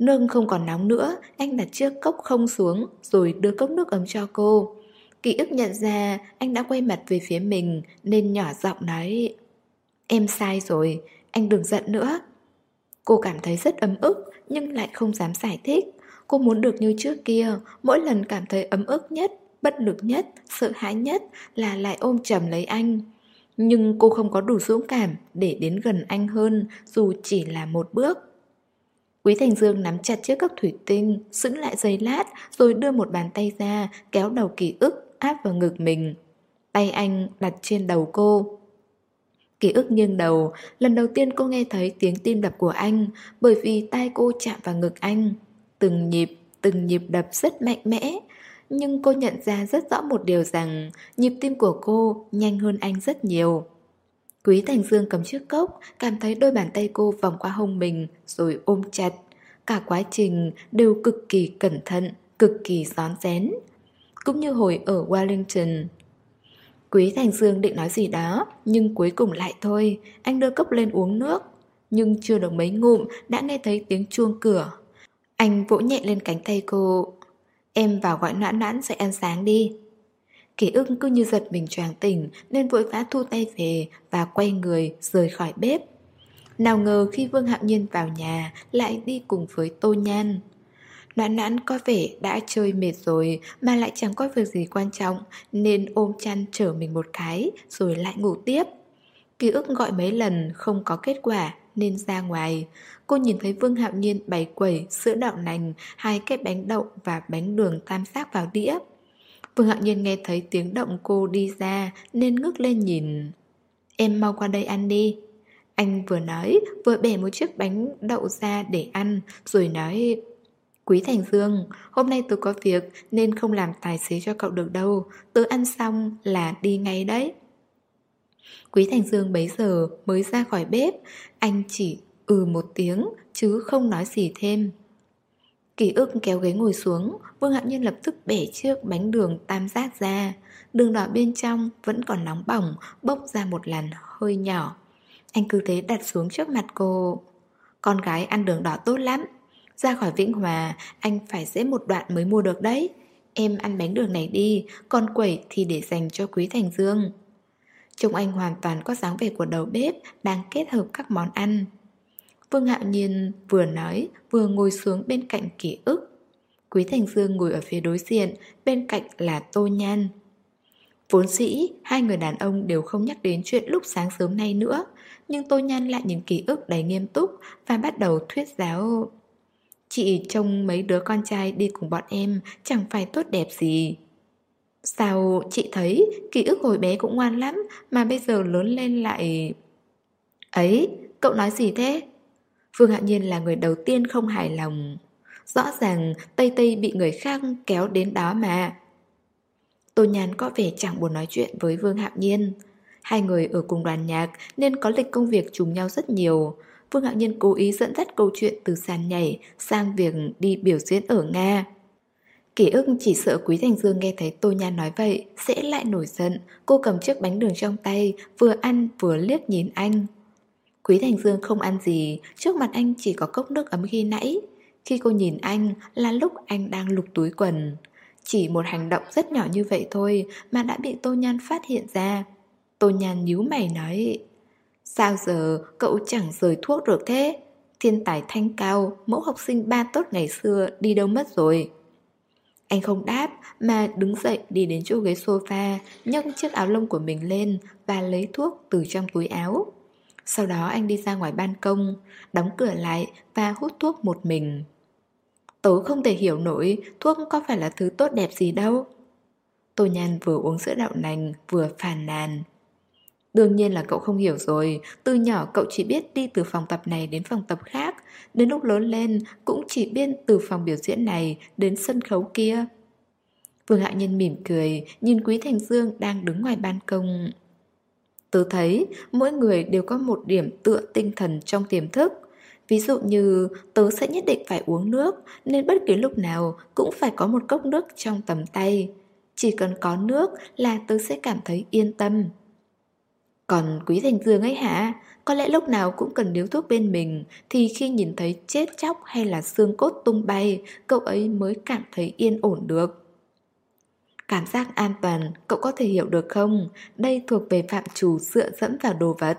Nương không còn nóng nữa Anh đặt chiếc cốc không xuống Rồi đưa cốc nước ấm cho cô. Ký ức nhận ra anh đã quay mặt về phía mình Nên nhỏ giọng nói Em sai rồi Anh đừng giận nữa. Cô cảm thấy rất ấm ức Nhưng lại không dám giải thích. Cô muốn được như trước kia Mỗi lần cảm thấy ấm ức nhất Bất lực nhất, sợ hãi nhất Là lại ôm chầm lấy anh. Nhưng cô không có đủ dũng cảm Để đến gần anh hơn Dù chỉ là một bước. Quý Thành Dương nắm chặt chiếc cốc thủy tinh, sững lại giây lát, rồi đưa một bàn tay ra, kéo đầu ký ức, áp vào ngực mình. Tay anh đặt trên đầu cô. Ký ức nghiêng đầu, lần đầu tiên cô nghe thấy tiếng tim đập của anh, bởi vì tay cô chạm vào ngực anh. Từng nhịp, từng nhịp đập rất mạnh mẽ, nhưng cô nhận ra rất rõ một điều rằng nhịp tim của cô nhanh hơn anh rất nhiều. Quý Thành Dương cầm chiếc cốc, cảm thấy đôi bàn tay cô vòng qua hông mình rồi ôm chặt. Cả quá trình đều cực kỳ cẩn thận, cực kỳ rón rén. Cũng như hồi ở Wellington. Quý Thành Dương định nói gì đó, nhưng cuối cùng lại thôi, anh đưa cốc lên uống nước. Nhưng chưa được mấy ngụm đã nghe thấy tiếng chuông cửa. Anh vỗ nhẹ lên cánh tay cô. Em vào gọi noãn noãn dậy ăn sáng đi. Ký ức cứ như giật mình choáng tỉnh nên vội vã thu tay về và quay người rời khỏi bếp. Nào ngờ khi Vương Hạo Nhiên vào nhà lại đi cùng với Tô Nhan. Noãn nãn có vẻ đã chơi mệt rồi mà lại chẳng có việc gì quan trọng nên ôm chăn chở mình một cái rồi lại ngủ tiếp. Ký ức gọi mấy lần không có kết quả nên ra ngoài. Cô nhìn thấy Vương Hạo Nhiên bày quẩy sữa đậu nành, hai cái bánh đậu và bánh đường tam giác vào đĩa. Vương Hạo Nhiên nghe thấy tiếng động cô đi ra nên ngước lên nhìn. Em mau qua đây ăn đi. Anh vừa nói, vừa bẻ một chiếc bánh đậu ra để ăn, rồi nói Quý Thành Dương, hôm nay tôi có việc nên không làm tài xế cho cậu được đâu, tôi ăn xong là đi ngay đấy. Quý Thành Dương bấy giờ mới ra khỏi bếp, anh chỉ ừ một tiếng chứ không nói gì thêm. Ký ức kéo ghế ngồi xuống, Vương Hạo Nhiên lập tức bẻ chiếc bánh đường tam giác ra. Đường đỏ bên trong vẫn còn nóng bỏng, bốc ra một làn hơi nhỏ. Anh cứ thế đặt xuống trước mặt cô. Con gái ăn đường đỏ tốt lắm. Ra khỏi Vĩnh Hòa, anh phải dễ một đoạn mới mua được đấy. Em ăn bánh đường này đi, còn quẩy thì để dành cho Quý Thành Dương. Trông anh hoàn toàn có dáng vẻ của đầu bếp đang kết hợp các món ăn. Vương Hạo Nhiên vừa nói vừa ngồi xuống bên cạnh ký ức. Quý Thành Dương ngồi ở phía đối diện, bên cạnh là Tô Nhan. Vốn dĩ, hai người đàn ông đều không nhắc đến chuyện lúc sáng sớm nay nữa, nhưng Tô Nhan lại nhìn ký ức đầy nghiêm túc và bắt đầu thuyết giáo. Chị trông mấy đứa con trai đi cùng bọn em chẳng phải tốt đẹp gì. Sao chị thấy ký ức hồi bé cũng ngoan lắm mà bây giờ lớn lên lại... Ấy, cậu nói gì thế? Phương Hạ Nhiên là người đầu tiên không hài lòng. Rõ ràng Tây Tây bị người khác kéo đến đó mà. Tô Nhàn có vẻ chẳng buồn nói chuyện với Vương Hạo Nhiên. Hai người ở cùng đoàn nhạc nên có lịch công việc trùng nhau rất nhiều. Vương Hạo Nhiên cố ý dẫn dắt câu chuyện từ sàn nhảy sang việc đi biểu diễn ở Nga. Kỷ ức chỉ sợ Quý Thành Dương nghe thấy Tô Nhàn nói vậy sẽ lại nổi giận. Cô cầm chiếc bánh đường trong tay, vừa ăn vừa liếc nhìn anh. Quý Thành Dương không ăn gì, trước mặt anh chỉ có cốc nước ấm khi nãy. Khi cô nhìn anh là lúc anh đang lục túi quần. Chỉ một hành động rất nhỏ như vậy thôi mà đã bị Tô Nhan phát hiện ra. Tô Nhan nhíu mày nói Sao giờ cậu chẳng rời thuốc được thế? Thiên tài thanh cao, mẫu học sinh ba tốt ngày xưa đi đâu mất rồi? Anh không đáp mà đứng dậy đi đến chỗ ghế sofa, nhấc chiếc áo lông của mình lên và lấy thuốc từ trong túi áo. Sau đó anh đi ra ngoài ban công, đóng cửa lại và hút thuốc một mình. Tớ không thể hiểu nổi thuốc có phải là thứ tốt đẹp gì đâu. Tô Nhan vừa uống sữa đậu nành vừa phàn nàn. Đương nhiên là cậu không hiểu rồi, từ nhỏ cậu chỉ biết đi từ phòng tập này đến phòng tập khác, đến lúc lớn lên cũng chỉ biết từ phòng biểu diễn này đến sân khấu kia. Vương Hạ Nhân mỉm cười, nhìn Quý Thành Dương đang đứng ngoài ban công. Tớ thấy mỗi người đều có một điểm tựa tinh thần trong tiềm thức. Ví dụ như tớ sẽ nhất định phải uống nước, Nên bất kỳ lúc nào cũng phải có một cốc nước trong tầm tay Chỉ cần có nước là tớ sẽ cảm thấy yên tâm Còn Quý Thành Dương ấy hả? Có lẽ lúc nào cũng cần điếu thuốc bên mình Thì khi nhìn thấy chết chóc hay là xương cốt tung bay, Cậu ấy mới cảm thấy yên ổn được Cảm giác an toàn, cậu có thể hiểu được không? Đây thuộc về phạm chủ dựa dẫm vào đồ vật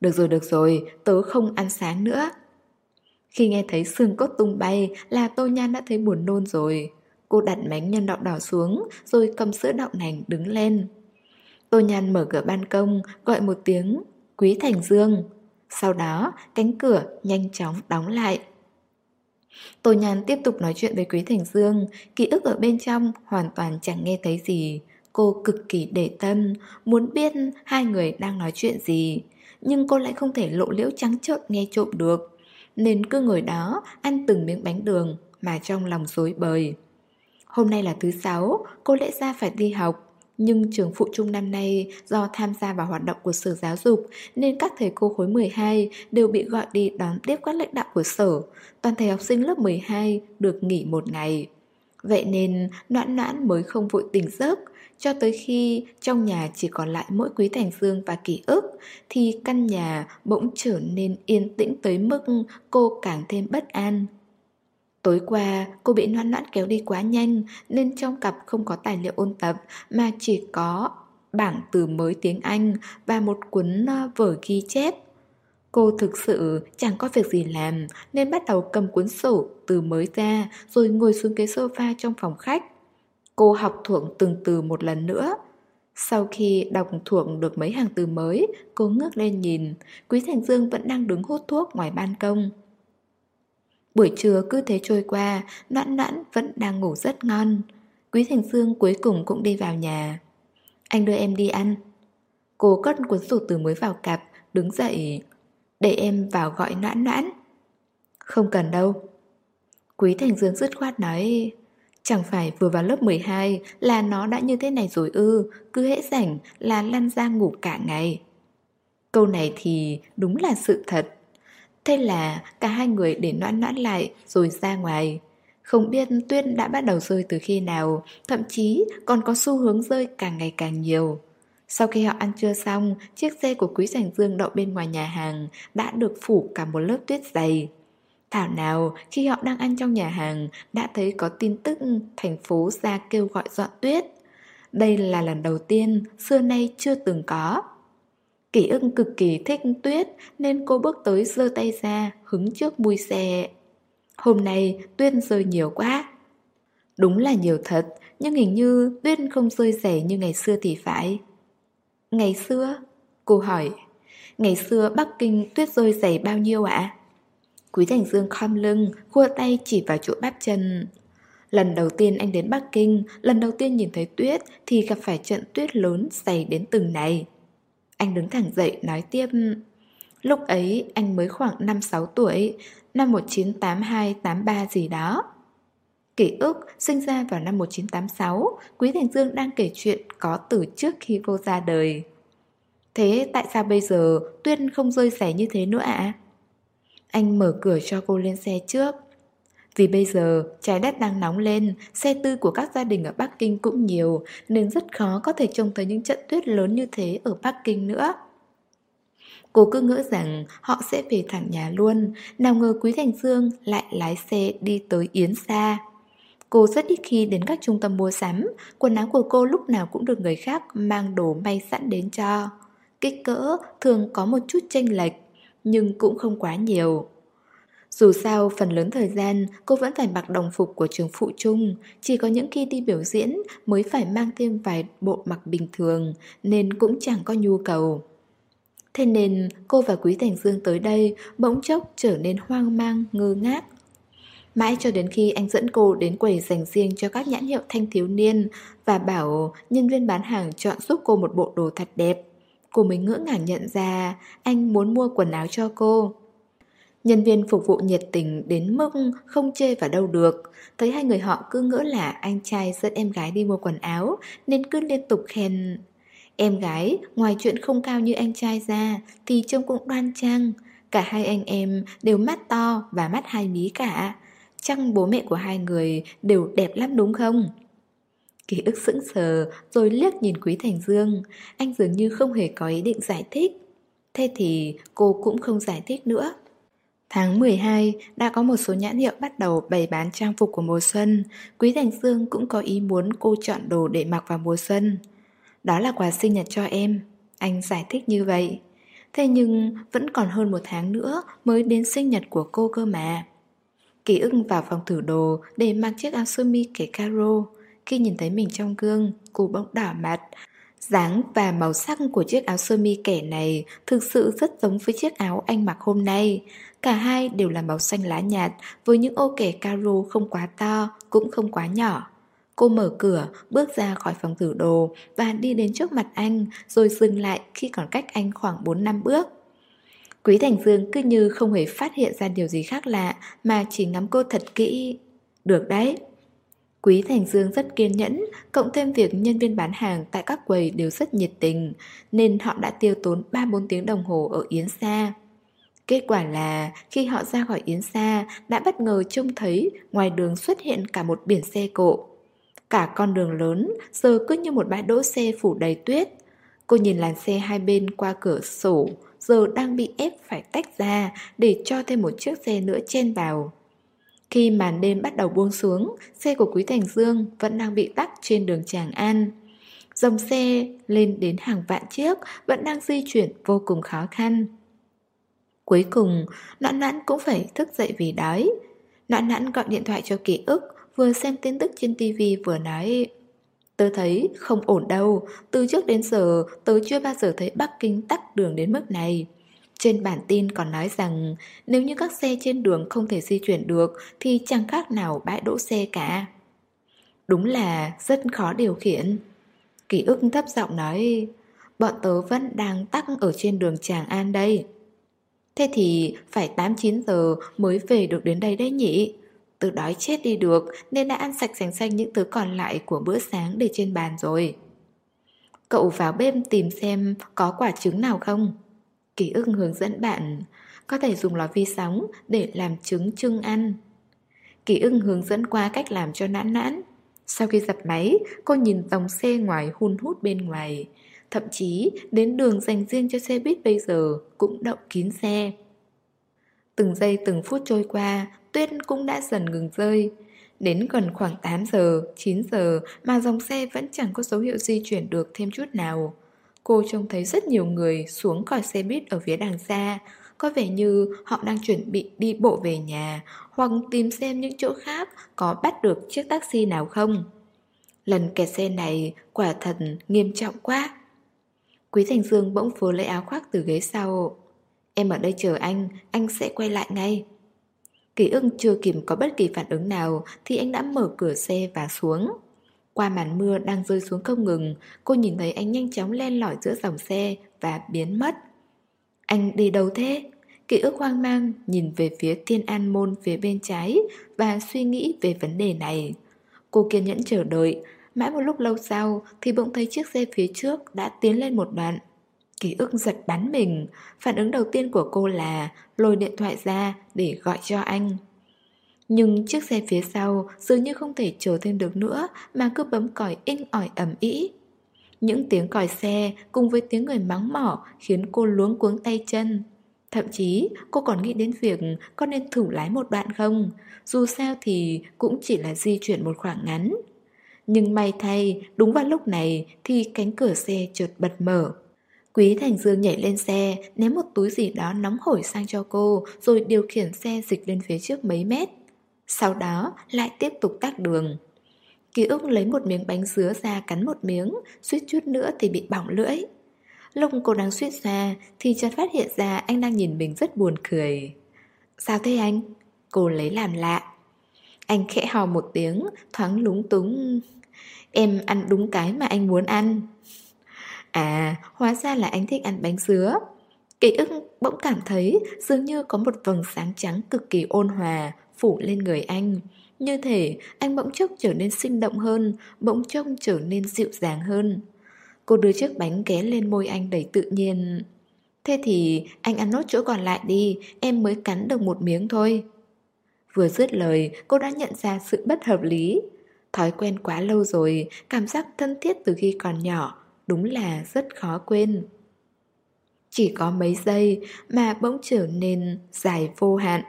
được rồi, được rồi, tớ không ăn sáng nữa. Khi nghe thấy xương cốt tung bay là Tô Nhan đã thấy buồn nôn rồi. Cô đặt bánh nhân đậu đỏ xuống rồi cầm sữa đậu nành đứng lên. Tô Nhan mở cửa ban công gọi một tiếng Quý Thành Dương. Sau đó cánh cửa nhanh chóng đóng lại. Tô Nhàn tiếp tục nói chuyện với Quý Thành Dương, ký ức ở bên trong hoàn toàn chẳng nghe thấy gì. Cô cực kỳ để tâm, muốn biết hai người đang nói chuyện gì nhưng cô lại không thể lộ liễu trắng trợn nghe trộm được. Nên cứ ngồi đó ăn từng miếng bánh đường mà trong lòng rối bời. Hôm nay là thứ sáu, cô lẽ ra phải đi học. Nhưng trường phụ trung năm nay do tham gia vào hoạt động của sở giáo dục nên các thầy cô khối 12 đều bị gọi đi đón tiếp các lãnh đạo của sở. Toàn thể học sinh lớp 12 được nghỉ một ngày. Vậy nên noãn noãn mới không vội tỉnh giấc cho tới khi trong nhà chỉ còn lại mỗi Quý Thành Dương và ký ức, Thì căn nhà bỗng trở nên yên tĩnh tới mức cô càng thêm bất an Tối qua, cô bị noãn noãn kéo đi quá nhanh Nên trong cặp không có tài liệu ôn tập Mà chỉ có bảng từ mới tiếng Anh Và một cuốn ờ, vở ghi chép. Cô thực sự chẳng có việc gì làm Nên bắt đầu cầm cuốn sổ từ mới ra Rồi ngồi xuống cái sofa trong phòng khách. Cô học thuộc từng từ một lần nữa. Sau khi đọc thuộc được mấy hàng từ mới, Cô ngước lên nhìn. Quý Thành Dương vẫn đang đứng hút thuốc ngoài ban công. Buổi trưa cứ thế trôi qua Noãn noãn vẫn đang ngủ rất ngon. Quý Thành Dương cuối cùng cũng đi vào nhà. Anh đưa em đi ăn. Cô cất cuốn sổ từ mới vào cặp Đứng dậy Để em vào gọi noãn noãn. Không cần đâu. Quý Thành Dương dứt khoát nói Chẳng phải vừa vào lớp 12 là nó đã như thế này rồi ư, cứ hễ rảnh là lăn ra ngủ cả ngày. Câu này thì đúng là sự thật. Thế là cả hai người để noãn noãn lại rồi ra ngoài. Không biết tuyên đã bắt đầu rơi từ khi nào, thậm chí còn có xu hướng rơi càng ngày càng nhiều. Sau khi họ ăn trưa xong, chiếc xe của Quý Sành Dương đậu bên ngoài nhà hàng đã được phủ cả một lớp tuyết dày. Thảo nào khi họ đang ăn trong nhà hàng đã thấy có tin tức thành phố ra kêu gọi dọn tuyết. Đây là lần đầu tiên xưa nay chưa từng có. Kỷ ưng cực kỳ thích tuyết nên cô bước tới giơ tay ra hứng trước mui xe. Hôm nay tuyết rơi nhiều quá. Đúng là nhiều thật, nhưng hình như tuyết không rơi rẻ như ngày xưa thì phải. Ngày xưa? Cô hỏi. Ngày xưa Bắc Kinh tuyết rơi dày bao nhiêu ạ? Quý Thành Dương khom lưng, khua tay chỉ vào chỗ bắp chân. Lần đầu tiên anh đến Bắc Kinh, lần đầu tiên nhìn thấy tuyết thì gặp phải trận tuyết lớn dày đến từng này. Anh đứng thẳng dậy nói tiếp. Lúc ấy anh mới khoảng 5-6 tuổi, năm 1982-83 gì đó. kỷ ức sinh ra vào năm 1986, Quý Thành Dương đang kể chuyện có từ trước khi cô ra đời. Thế tại sao bây giờ tuyên không rơi rẻ như thế nữa ạ? À? Anh mở cửa cho cô lên xe trước vì bây giờ, trái đất đang nóng lên, Xe tư của các gia đình ở Bắc Kinh cũng nhiều, Nên rất khó có thể trông thấy những trận tuyết lớn như thế ở Bắc Kinh nữa. Cô cứ ngỡ rằng họ sẽ về thẳng nhà luôn, Nào ngờ Quý Thành Dương lại lái xe đi tới Yến Sa. Cô rất ít khi đến các trung tâm mua sắm, Quần áo của cô lúc nào cũng được người khác mang đồ may sẵn đến cho. Kích cỡ thường có một chút chênh lệch, nhưng cũng không quá nhiều. Dù sao, phần lớn thời gian cô vẫn phải mặc đồng phục của trường phụ trung, chỉ có những khi đi biểu diễn mới phải mang thêm vài bộ mặc bình thường, nên cũng chẳng có nhu cầu. Thế nên cô và Quý Thành Dương tới đây bỗng chốc trở nên hoang mang, ngơ ngác. Mãi cho đến khi anh dẫn cô đến quầy dành riêng cho các nhãn hiệu thanh thiếu niên và bảo nhân viên bán hàng chọn giúp cô một bộ đồ thật đẹp. Cô mới ngỡ ngàng nhận ra anh muốn mua quần áo cho cô. Nhân viên phục vụ nhiệt tình đến mức không chê vào đâu được. Thấy hai người họ cứ ngỡ là anh trai dẫn em gái đi mua quần áo, nên cứ liên tục khen. Em gái, ngoài chuyện không cao như anh trai ra, thì trông cũng đoan trang. Cả hai anh em đều mắt to và mắt hai mí cả Chăng bố mẹ của hai người đều đẹp lắm đúng không? Ký ức sững sờ, rồi liếc nhìn Quý Thành Dương Anh dường như không hề có ý định giải thích Thế thì cô cũng không giải thích nữa Tháng 12 đã có một số nhãn hiệu bắt đầu bày bán trang phục của mùa xuân. Quý Thành Dương cũng có ý muốn cô chọn đồ để mặc vào mùa xuân. Đó là quà sinh nhật cho em. Anh giải thích như vậy. Thế nhưng vẫn còn hơn một tháng nữa mới đến sinh nhật của cô cơ mà. Ký ưng vào phòng thử đồ để mặc chiếc áo sơ mi kẻ caro. Khi nhìn thấy mình trong gương, cô bỗng đỏ mặt dáng và màu sắc của chiếc áo sơ mi kẻ này thực sự rất giống với chiếc áo anh mặc hôm nay. Cả hai đều là màu xanh lá nhạt với những ô kẻ caro không quá to, cũng không quá nhỏ. Cô mở cửa, bước ra khỏi phòng thử đồ và đi đến trước mặt anh rồi dừng lại khi còn cách anh khoảng 4 năm bước. Quý Thành Dương cứ như không hề phát hiện ra điều gì khác lạ mà chỉ ngắm cô thật kỹ. Được đấy. Quý Thành Dương rất kiên nhẫn, cộng thêm việc nhân viên bán hàng tại các quầy đều rất nhiệt tình, nên họ đã tiêu tốn 3-4 tiếng đồng hồ ở Yến Sa. Kết quả là khi họ ra khỏi Yến Sa đã bất ngờ trông thấy ngoài đường xuất hiện cả một biển xe cộ. Cả con đường lớn giờ cứ như một bãi đỗ xe phủ đầy tuyết. Cô nhìn làn xe hai bên qua cửa sổ, giờ đang bị ép phải tách ra để cho thêm một chiếc xe nữa chen vào. Khi màn đêm bắt đầu buông xuống, xe của Quý Thành Dương vẫn đang bị tắc trên đường Tràng An. Dòng xe lên đến hàng vạn chiếc vẫn đang di chuyển vô cùng khó khăn. Cuối cùng, Noãn Noãn cũng phải thức dậy vì đói. Noãn Noãn gọi điện thoại cho ký ức, vừa xem tin tức trên tivi vừa nói Tớ thấy không ổn đâu, từ trước đến giờ tớ chưa bao giờ thấy Bắc Kinh tắc đường đến mức này. Trên bản tin còn nói rằng nếu như các xe trên đường không thể di chuyển được thì chẳng khác nào bãi đỗ xe cả. Đúng là rất khó điều khiển. Ký ức thấp giọng nói, bọn tớ vẫn đang tắc ở trên đường Tràng An đây. Thế thì phải 8-9 giờ mới về được đến đây đấy nhỉ? Tớ đói chết đi được nên đã ăn sạch sành xanh những thứ còn lại của bữa sáng để trên bàn rồi. Cậu vào bếp tìm xem có quả trứng nào không? Ký ức hướng dẫn bạn có thể dùng lò vi sóng để làm trứng trưng ăn. Ký ức hướng dẫn qua cách làm cho nãn nãn. Sau khi dập máy, cô nhìn dòng xe ngoài hun hút bên ngoài. Thậm chí đến đường dành riêng cho xe buýt bây giờ cũng đậu kín xe. Từng giây từng phút trôi qua, tuyết cũng đã dần ngừng rơi. Đến gần khoảng 8 giờ, 9 giờ mà dòng xe vẫn chẳng có dấu hiệu di chuyển được thêm chút nào. Cô trông thấy rất nhiều người xuống khỏi xe buýt ở phía đằng xa. Có vẻ như họ đang chuẩn bị đi bộ về nhà Hoặc tìm xem những chỗ khác có bắt được chiếc taxi nào không. Lần kẹt xe này quả thật nghiêm trọng quá. Quý Thành Dương bỗng phố lấy áo khoác từ ghế sau. Em ở đây chờ anh, anh sẽ quay lại ngay. Kỳ ưng chưa kịp có bất kỳ phản ứng nào Thì anh đã mở cửa xe và xuống qua màn mưa đang rơi xuống không ngừng, cô nhìn thấy anh nhanh chóng len lỏi giữa dòng xe và biến mất. Anh đi đâu thế? Ký ức hoang mang nhìn về phía thiên an môn phía bên trái và suy nghĩ về vấn đề này. Cô kiên nhẫn chờ đợi, mãi một lúc lâu sau thì bỗng thấy chiếc xe phía trước đã tiến lên một đoạn. Ký ức giật bắn mình, phản ứng đầu tiên của cô là lôi điện thoại ra để gọi cho anh. Nhưng chiếc xe phía sau dường như không thể chờ thêm được nữa mà cứ bấm còi inh ỏi ẩm ý. Những tiếng còi xe cùng với tiếng người mắng mỏ khiến cô luống cuống tay chân. Thậm chí cô còn nghĩ đến việc có nên thử lái một đoạn không, dù sao thì cũng chỉ là di chuyển một khoảng ngắn. Nhưng may thay, đúng vào lúc này thì cánh cửa xe chợt bật mở. Quý Thành Dương nhảy lên xe, ném một túi gì đó nóng hổi sang cho cô, rồi điều khiển xe dịch lên phía trước mấy mét. Sau đó lại tiếp tục tắt đường. Ký ức lấy một miếng bánh dứa ra cắn một miếng Suýt chút nữa thì bị bỏng lưỡi. Lúc cô đang suýt ra Thì chợt phát hiện ra anh đang nhìn mình rất buồn cười. Sao thế anh? Cô lấy làm lạ. Anh khẽ hò một tiếng Thoáng lúng túng. Em ăn đúng cái mà anh muốn ăn. À, hóa ra là anh thích ăn bánh dứa. Ký ức bỗng cảm thấy dường như có một vầng sáng trắng cực kỳ ôn hòa phủ lên người anh. Như thể anh bỗng chốc trở nên sinh động hơn, bỗng trông trở nên dịu dàng hơn. Cô đưa chiếc bánh ghé lên môi anh đầy tự nhiên. Thế thì anh ăn nốt chỗ còn lại đi, em mới cắn được một miếng thôi. Vừa dứt lời, cô đã nhận ra sự bất hợp lý. Thói quen quá lâu rồi, cảm giác thân thiết từ khi còn nhỏ, đúng là rất khó quên. Chỉ có mấy giây mà bỗng trở nên dài vô hạn.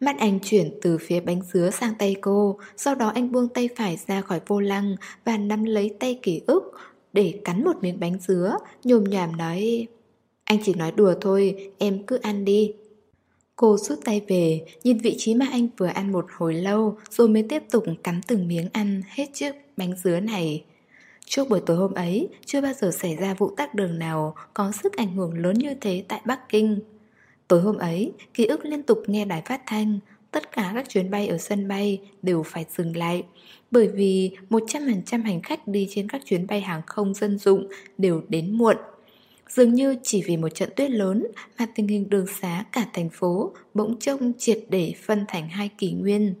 Mắt anh chuyển từ phía bánh dứa sang tay cô, sau đó anh buông tay phải ra khỏi vô lăng và nắm lấy tay ký ức để cắn một miếng bánh dứa, nhồm nhảm nói Anh chỉ nói đùa thôi, em cứ ăn đi. Cô rút tay về, nhìn vị trí mà anh vừa ăn một hồi lâu rồi mới tiếp tục cắn từng miếng ăn hết chiếc bánh dứa này. Trước buổi tối hôm ấy, chưa bao giờ xảy ra vụ tắc đường nào có sức ảnh hưởng lớn như thế tại Bắc Kinh. Tối hôm ấy, ký ức liên tục nghe đài phát thanh, tất cả các chuyến bay ở sân bay đều phải dừng lại. Bởi vì 100% hành khách đi trên các chuyến bay hàng không dân dụng đều đến muộn. Dường như chỉ vì một trận tuyết lớn mà tình hình đường xá cả thành phố bỗng trông triệt để phân thành hai kỷ nguyên.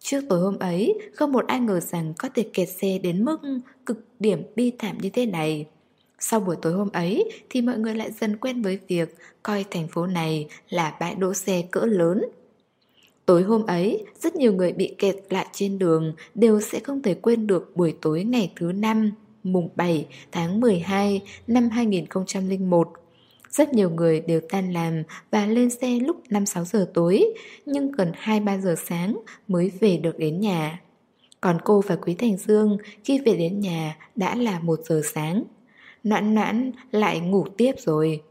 Trước tối hôm ấy, không một ai ngờ rằng có thể kẹt xe đến mức cực điểm bi thảm như thế này. Sau buổi tối hôm ấy thì mọi người lại dần quen với việc coi thành phố này là bãi đỗ xe cỡ lớn. Tối hôm ấy, rất nhiều người bị kẹt lại trên đường đều sẽ không thể quên được buổi tối ngày thứ năm, mùng 7 tháng 12 năm 2001. Rất nhiều người đều tan làm và lên xe lúc 5-6 giờ tối, nhưng gần 2-3 giờ sáng mới về được đến nhà. Còn cô và Quý Thành Dương khi về đến nhà đã là 1 giờ sáng. Noãn noãn lại ngủ tiếp rồi.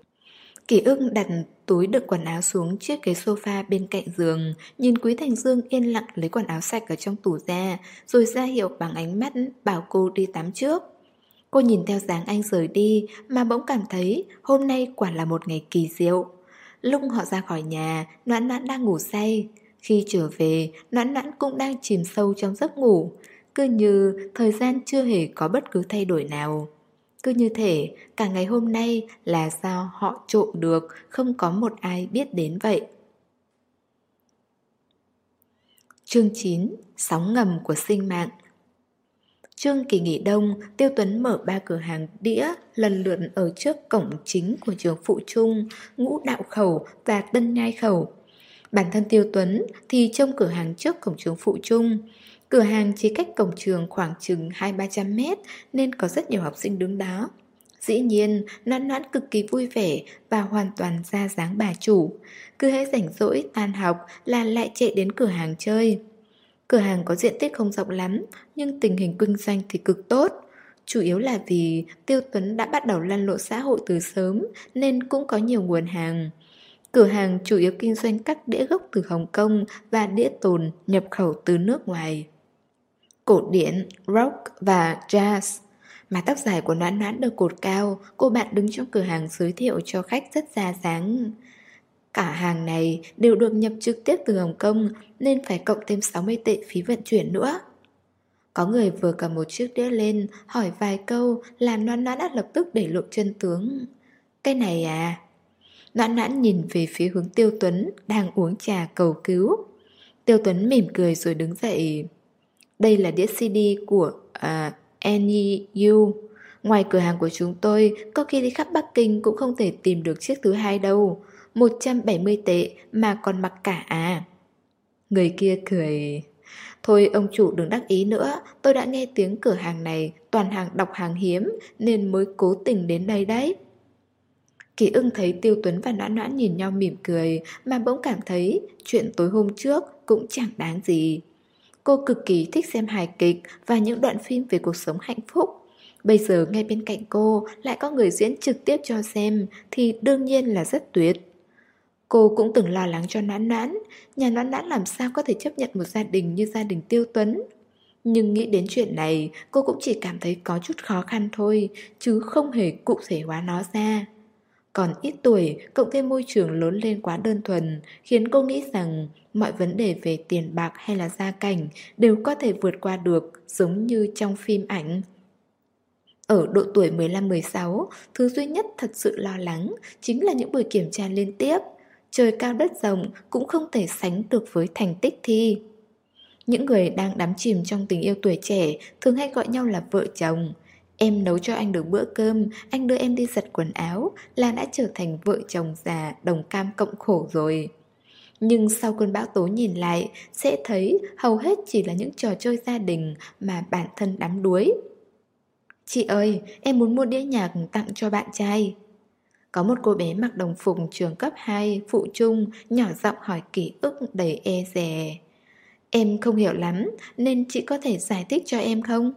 kỷ ức đặt túi đựng quần áo xuống chiếc ghế sofa bên cạnh giường, nhìn Quý Thành Dương yên lặng lấy quần áo sạch ở trong tủ ra, rồi ra hiệu bằng ánh mắt bảo cô đi tắm trước. Cô nhìn theo dáng anh rời đi mà bỗng cảm thấy hôm nay quả là một ngày kỳ diệu. Lúc họ ra khỏi nhà, Noãn Noãn đang ngủ say. Khi trở về, Noãn Noãn cũng đang chìm sâu trong giấc ngủ. Cứ như thời gian chưa hề có bất cứ thay đổi nào. Cứ như thể cả ngày hôm nay là sao họ trộm được không có một ai biết đến vậy. Chương 9 Sóng ngầm của sinh mạng Trương kỳ nghỉ đông, Tiêu Tuấn mở ba cửa hàng đĩa lần lượt ở trước cổng chính của trường phụ trung, ngũ đạo khẩu và tân nhai khẩu. Bản thân Tiêu Tuấn thì trong cửa hàng trước cổng trường phụ trung. Cửa hàng chỉ cách cổng trường khoảng chừng 2-300 mét nên có rất nhiều học sinh đứng đó. Dĩ nhiên, noãn noãn cực kỳ vui vẻ và hoàn toàn ra dáng bà chủ. Cứ hễ rảnh rỗi, tan học là lại chạy đến cửa hàng chơi. Cửa hàng có diện tích không rộng lắm, nhưng tình hình kinh doanh thì cực tốt. Chủ yếu là vì Tiêu Tuấn đã bắt đầu lăn lộn xã hội từ sớm nên cũng có nhiều nguồn hàng. Cửa hàng chủ yếu kinh doanh các đĩa gốc từ Hồng Kông và đĩa tồn nhập khẩu từ nước ngoài. Cổ điển, rock và jazz Mái tóc dài của noãn noãn được cột cao, cô bạn đứng trong cửa hàng giới thiệu cho khách rất ra dáng. Cả hàng này đều được nhập trực tiếp từ Hồng Kông nên phải cộng thêm 60 tệ phí vận chuyển nữa. Có người vừa cầm một chiếc đĩa lên hỏi vài câu làm noãn noãn đã lập tức để lộ chân tướng. Cái này à? Noãn noãn nhìn về phía hướng Tiêu Tuấn đang uống trà cầu cứu. Tiêu Tuấn mỉm cười rồi đứng dậy. Đây là đĩa CD của à, U. Ngoài cửa hàng của chúng tôi, có khi đi khắp Bắc Kinh cũng không thể tìm được chiếc thứ hai đâu. 170 tệ mà còn mặc cả à. Người kia cười... Thôi ông chủ đừng đắc ý nữa, tôi đã nghe tiếng cửa hàng này toàn hàng đọc hàng hiếm nên mới cố tình đến đây đấy. Kỳ ưng thấy Tiêu Tuấn và Noãn Noãn nhìn nhau mỉm cười mà bỗng cảm thấy chuyện tối hôm trước cũng chẳng đáng gì. Cô cực kỳ thích xem hài kịch và những đoạn phim về cuộc sống hạnh phúc. Bây giờ ngay bên cạnh cô lại có người diễn trực tiếp cho xem thì đương nhiên là rất tuyệt. Cô cũng từng lo lắng cho noãn nãn, nhà noãn nãn làm sao có thể chấp nhận một gia đình như gia đình Tiêu Tuấn. Nhưng nghĩ đến chuyện này, cô cũng chỉ cảm thấy có chút khó khăn thôi, chứ không hề cụ thể hóa nó ra. Còn ít tuổi, cộng thêm môi trường lớn lên quá đơn thuần, khiến cô nghĩ rằng mọi vấn đề về tiền bạc hay là gia cảnh đều có thể vượt qua được, giống như trong phim ảnh. Ở độ tuổi 15-16, thứ duy nhất thật sự lo lắng chính là những buổi kiểm tra liên tiếp. Trời cao đất rộng cũng không thể sánh được với thành tích thi. Những người đang đắm chìm trong tình yêu tuổi trẻ thường hay gọi nhau là vợ chồng. Em nấu cho anh được bữa cơm, anh đưa em đi giặt quần áo là đã trở thành vợ chồng già đồng cam cộng khổ rồi. Nhưng sau cơn bão tố nhìn lại, sẽ thấy hầu hết chỉ là những trò chơi gia đình mà bản thân đắm đuối. Chị ơi, em muốn mua đĩa nhạc tặng cho bạn trai. Có một cô bé mặc đồng phục trường cấp 2, phụ trung, nhỏ giọng hỏi ký ức đầy e dè. Em không hiểu lắm, nên chị có thể giải thích cho em không?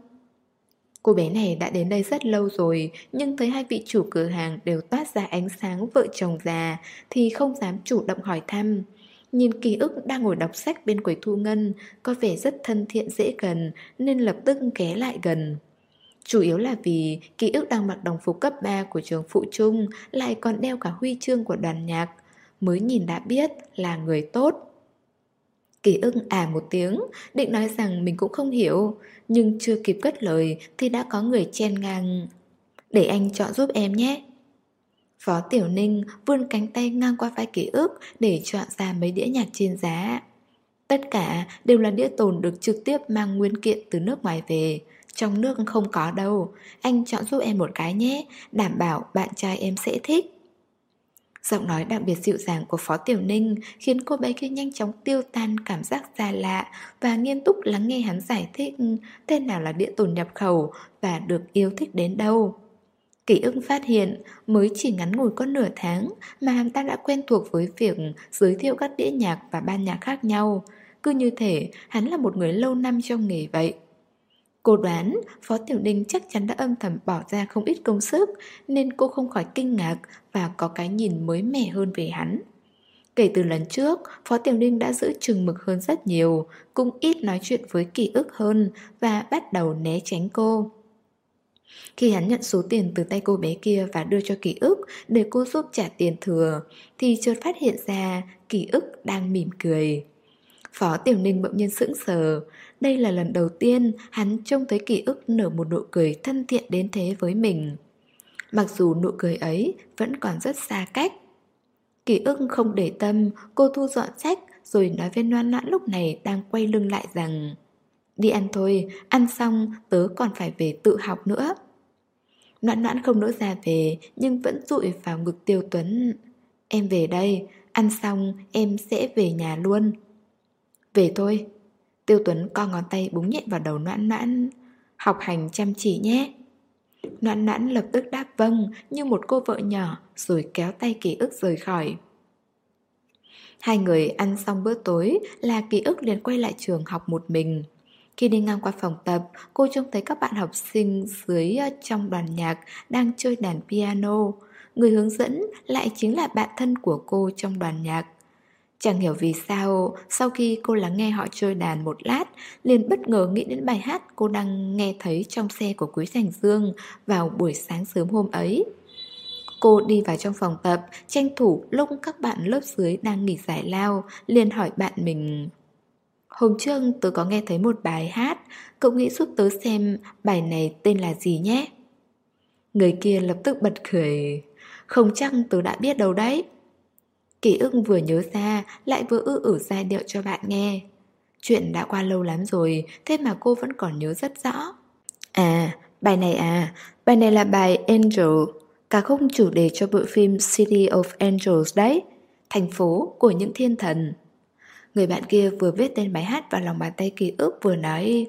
Cô bé này đã đến đây rất lâu rồi, nhưng thấy hai vị chủ cửa hàng đều toát ra ánh sáng vợ chồng già, thì không dám chủ động hỏi thăm. Nhìn ký ức đang ngồi đọc sách bên quầy thu ngân, có vẻ rất thân thiện dễ gần, nên lập tức ghé lại gần. Chủ yếu là vì ký ức đang mặc đồng phục cấp 3 của trường phụ trung lại còn đeo cả huy chương của đoàn nhạc. Mới nhìn đã biết là người tốt. Kỳ ưng à một tiếng, định nói rằng mình cũng không hiểu, nhưng chưa kịp cất lời thì đã có người chen ngang. Để anh chọn giúp em nhé. Phó Tiểu Ninh vươn cánh tay ngang qua vai ký ức để chọn ra mấy đĩa nhạc trên giá. Tất cả đều là đĩa tồn được trực tiếp mang nguyên kiện từ nước ngoài về. Trong nước không có đâu, anh chọn giúp em một cái nhé, đảm bảo bạn trai em sẽ thích. Giọng nói đặc biệt dịu dàng của Phó Tiểu Ninh khiến cô bé kia nhanh chóng tiêu tan cảm giác xa lạ và nghiêm túc lắng nghe hắn giải thích tên nào là đĩa tồn nhập khẩu và được yêu thích đến đâu. Kỷ ưng phát hiện, mới chỉ ngắn ngủi có nửa tháng mà hắn ta đã quen thuộc với việc giới thiệu các đĩa nhạc và ban nhạc khác nhau. Cứ như thể hắn là một người lâu năm trong nghề vậy. Cô đoán Phó Tiểu Ninh chắc chắn đã âm thầm bỏ ra không ít công sức nên cô không khỏi kinh ngạc và có cái nhìn mới mẻ hơn về hắn. Kể từ lần trước, Phó Tiểu Ninh đã giữ chừng mực hơn rất nhiều, cũng ít nói chuyện với ký ức hơn và bắt đầu né tránh cô. Khi hắn nhận số tiền từ tay cô bé kia và đưa cho ký ức để cô giúp trả tiền thừa, thì chợt phát hiện ra ký ức đang mỉm cười. Phó Tiểu Ninh bỗng nhiên sững sờ, đây là lần đầu tiên hắn trông thấy ký ức nở một nụ cười thân thiện đến thế với mình. Mặc dù nụ cười ấy vẫn còn rất xa cách. Ký ức không để tâm, cô thu dọn sách rồi nói với noan noãn lúc này đang quay lưng lại rằng Đi ăn thôi, ăn xong tớ còn phải về tự học nữa. Noãn noãn không nỡ ra về nhưng vẫn rụi vào ngực tiêu tuấn. Em về đây, ăn xong em sẽ về nhà luôn. Về thôi. Tiêu Tuấn co ngón tay búng nhẹ vào đầu noãn noãn. Học hành chăm chỉ nhé. Noãn noãn lập tức đáp vâng như một cô vợ nhỏ rồi kéo tay ký ức rời khỏi. Hai người ăn xong bữa tối là ký ức liền quay lại trường học một mình. Khi đi ngang qua phòng tập, cô trông thấy các bạn học sinh dưới ờ, trong đoàn nhạc đang chơi đàn piano. Người hướng dẫn lại chính là bạn thân của cô trong đoàn nhạc. Chẳng hiểu vì sao, sau khi cô lắng nghe họ chơi đàn một lát, liền bất ngờ nghĩ đến bài hát cô đang nghe thấy trong xe của Quý Thành Dương vào buổi sáng sớm hôm ấy. Cô đi vào trong phòng tập, tranh thủ lúc các bạn lớp dưới đang nghỉ giải lao, liền hỏi bạn mình Hôm trước tớ có nghe thấy một bài hát, cậu nghĩ giúp tớ xem bài này tên là gì nhé? Người kia lập tức bật cười Không chắc tớ đã biết đâu đấy Ký ức vừa nhớ ra lại vừa ư ử giai điệu cho bạn nghe. Chuyện đã qua lâu lắm rồi Thế mà cô vẫn còn nhớ rất rõ. À, bài này à Bài này là bài Angel Cả khúc chủ đề cho bộ phim City of Angels đấy Thành phố của những thiên thần. Người bạn kia vừa viết tên bài hát vào lòng bàn tay ký ức vừa nói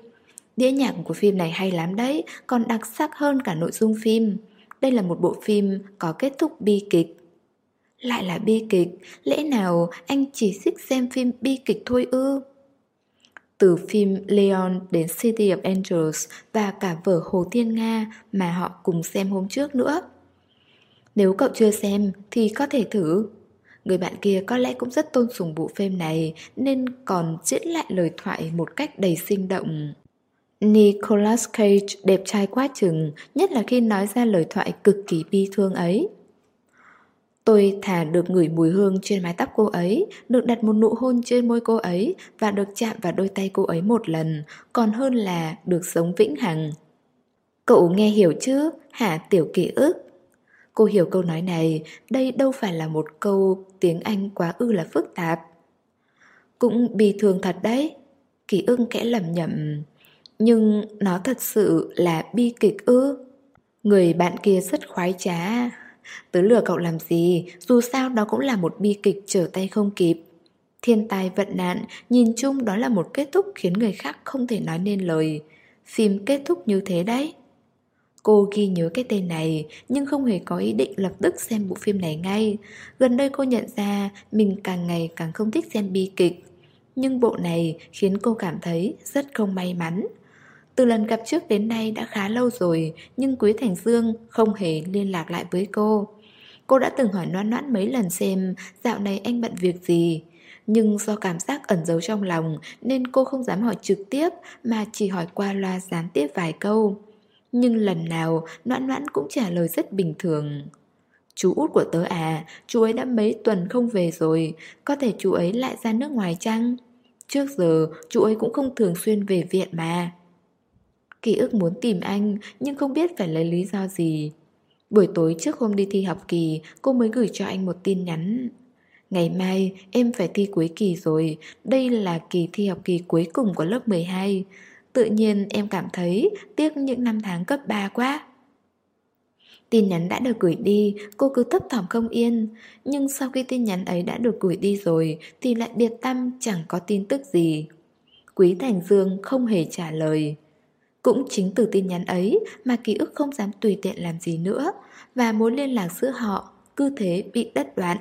Đĩa nhạc của phim này hay lắm đấy Còn đặc sắc hơn cả nội dung phim. Đây là một bộ phim có kết thúc bi kịch. Lại là bi kịch Lẽ nào anh chỉ thích xem phim bi kịch thôi ư Từ phim Leon đến City of Angels Và cả vở Hồ Thiên Nga Mà họ cùng xem hôm trước nữa Nếu cậu chưa xem Thì có thể thử Người bạn kia có lẽ cũng rất tôn sùng bộ phim này nên còn diễn lại lời thoại một cách đầy sinh động. Nicolas Cage đẹp trai quá chừng, nhất là khi nói ra lời thoại cực kỳ bi thương ấy. Tôi thà được ngửi mùi hương trên mái tóc cô ấy, được đặt một nụ hôn trên môi cô ấy và được chạm vào đôi tay cô ấy một lần, còn hơn là được sống vĩnh hằng. Cậu nghe hiểu chứ, hả tiểu ký ức? Cô hiểu câu nói này, đây đâu phải là một câu tiếng Anh quá ư là phức tạp. Cũng bi thường thật đấy. Kỳ ưng kẽ lầm nhầm. Nhưng nó thật sự là bi kịch ư. Người bạn kia rất khoái trá. Tớ lừa cậu làm gì, dù sao đó cũng là một bi kịch trở tay không kịp. Thiên tai vận nạn, nhìn chung đó là một kết thúc khiến người khác không thể nói nên lời. Phim kết thúc như thế đấy. Cô ghi nhớ cái tên này nhưng không hề có ý định lập tức xem bộ phim này ngay. Gần đây cô nhận ra mình càng ngày càng không thích xem bi kịch. Nhưng bộ này khiến cô cảm thấy rất không may mắn. Từ lần gặp trước đến nay đã khá lâu rồi nhưng Quý Thành Dương không hề liên lạc lại với cô. Cô đã từng hỏi noan noãn mấy lần xem dạo này anh bận việc gì. Nhưng do cảm giác ẩn giấu trong lòng nên cô không dám hỏi trực tiếp mà chỉ hỏi qua loa gián tiếp vài câu. Nhưng lần nào noãn noãn cũng trả lời rất bình thường. Chú út của tớ à, chú ấy đã mấy tuần không về rồi, có thể chú ấy lại ra nước ngoài chăng? Trước giờ chú ấy cũng không thường xuyên về viện mà. Ký ức muốn tìm anh nhưng không biết phải lấy lý do gì. Buổi tối trước hôm đi thi học kỳ, cô mới gửi cho anh một tin nhắn. Ngày mai em phải thi cuối kỳ rồi, đây là kỳ thi học kỳ cuối cùng của lớp 12. Tự nhiên em cảm thấy tiếc những năm tháng cấp 3 quá. Tin nhắn đã được gửi đi, cô cứ thấp thỏm không yên. Nhưng sau khi tin nhắn ấy đã được gửi đi rồi thì lại biệt tâm chẳng có tin tức gì. Quý Thành Dương không hề trả lời. Cũng chính từ tin nhắn ấy mà ký ức không dám tùy tiện làm gì nữa và mối liên lạc giữa họ cứ thế bị đứt đoạn.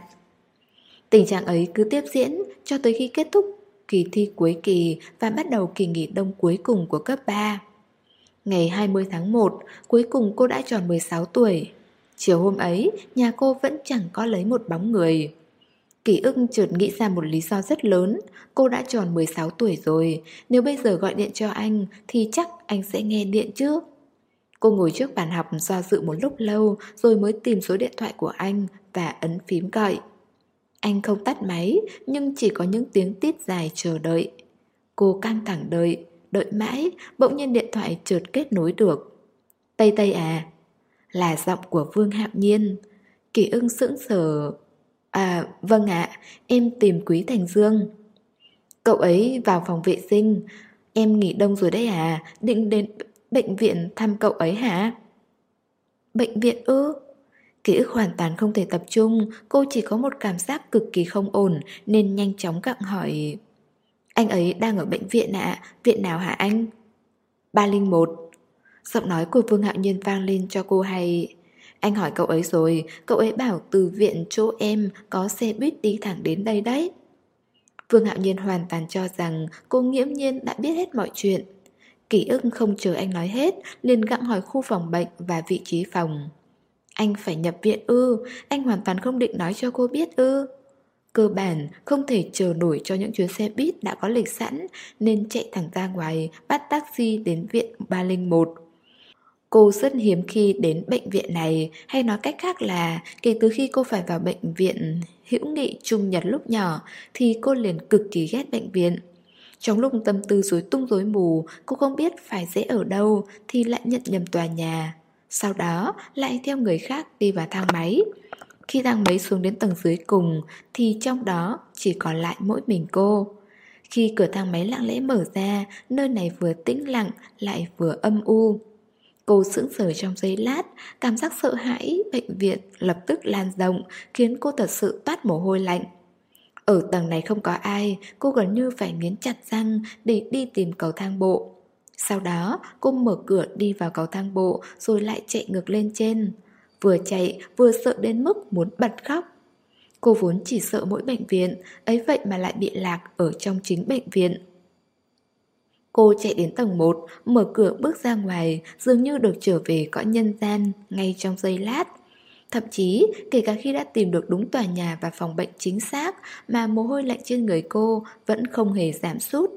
Tình trạng ấy cứ tiếp diễn cho tới khi kết thúc kỳ thi cuối kỳ và bắt đầu kỳ nghỉ đông cuối cùng của cấp 3. Ngày 20 tháng 1, cuối cùng cô đã tròn 16 tuổi. Chiều hôm ấy, nhà cô vẫn chẳng có lấy một bóng người. Kỳ ưng chợt nghĩ ra một lý do rất lớn. Cô đã tròn 16 tuổi rồi. Nếu bây giờ gọi điện cho anh, Thì chắc anh sẽ nghe điện chứ. Cô ngồi trước bàn học do dự một lúc lâu, Rồi mới tìm số điện thoại của anh Và ấn phím gọi. Anh không tắt máy, Nhưng chỉ có những tiếng tít dài chờ đợi. Cô căng thẳng đợi Đợi mãi, Bỗng nhiên điện thoại chợt kết nối được. Tây Tây à Là giọng của Vương Hạo Nhiên. Kỳ ưng sững sờ. À vâng ạ, em tìm Quý Thành Dương. Cậu ấy vào phòng vệ sinh. Em nghỉ đông rồi đấy à Định đến bệnh viện thăm cậu ấy hả? Bệnh viện ư? Ký ức hoàn toàn không thể tập trung Cô chỉ có một cảm giác cực kỳ không ổn Nên nhanh chóng gặng hỏi. Anh ấy đang ở bệnh viện ạ Viện nào hả anh? 301 Giọng nói của Vương Hạo Nhiên vang lên cho cô hay anh hỏi cậu ấy rồi, cậu ấy bảo từ viện chỗ em có xe buýt đi thẳng đến đây đấy. Vương Hạo Nhiên hoàn toàn cho rằng cô nghiễm nhiên đã biết hết mọi chuyện. Ký ức không chờ anh nói hết, liền gặng hỏi khu phòng bệnh và vị trí phòng. Anh phải nhập viện ư, anh hoàn toàn không định nói cho cô biết ư. Cơ bản không thể chờ nổi cho những chuyến xe buýt đã có lịch sẵn nên chạy thẳng ra ngoài bắt taxi đến viện 301. Cô rất hiếm khi đến bệnh viện này hay nói cách khác là kể từ khi cô phải vào bệnh viện hữu nghị trung nhật lúc nhỏ thì cô liền cực kỳ ghét bệnh viện. Trong lúc tâm tư rối tung rối mù, cô không biết phải dễ ở đâu thì lại nhận nhầm tòa nhà. Sau đó lại theo người khác đi vào thang máy. Khi thang máy xuống đến tầng dưới cùng thì trong đó chỉ còn lại mỗi mình cô. Khi cửa thang máy lặng lẽ mở ra, nơi này vừa tĩnh lặng lại vừa âm u. Cô sững sờ trong giây lát, cảm giác sợ hãi bệnh viện lập tức lan rộng, khiến cô thật sự toát mồ hôi lạnh. Ở tầng này không có ai, cô gần như phải nghiến chặt răng để đi tìm cầu thang bộ. Sau đó, cô mở cửa đi vào cầu thang bộ rồi lại chạy ngược lên trên. Vừa chạy, vừa sợ đến mức muốn bật khóc. Cô vốn chỉ sợ mỗi bệnh viện, ấy vậy mà lại bị lạc ở trong chính bệnh viện. Cô chạy đến tầng 1, mở cửa bước ra ngoài, dường như được trở về cõi nhân gian ngay trong giây lát. Thậm chí, kể cả khi đã tìm được đúng tòa nhà và phòng bệnh chính xác mà mồ hôi lạnh trên người cô vẫn không hề giảm sút.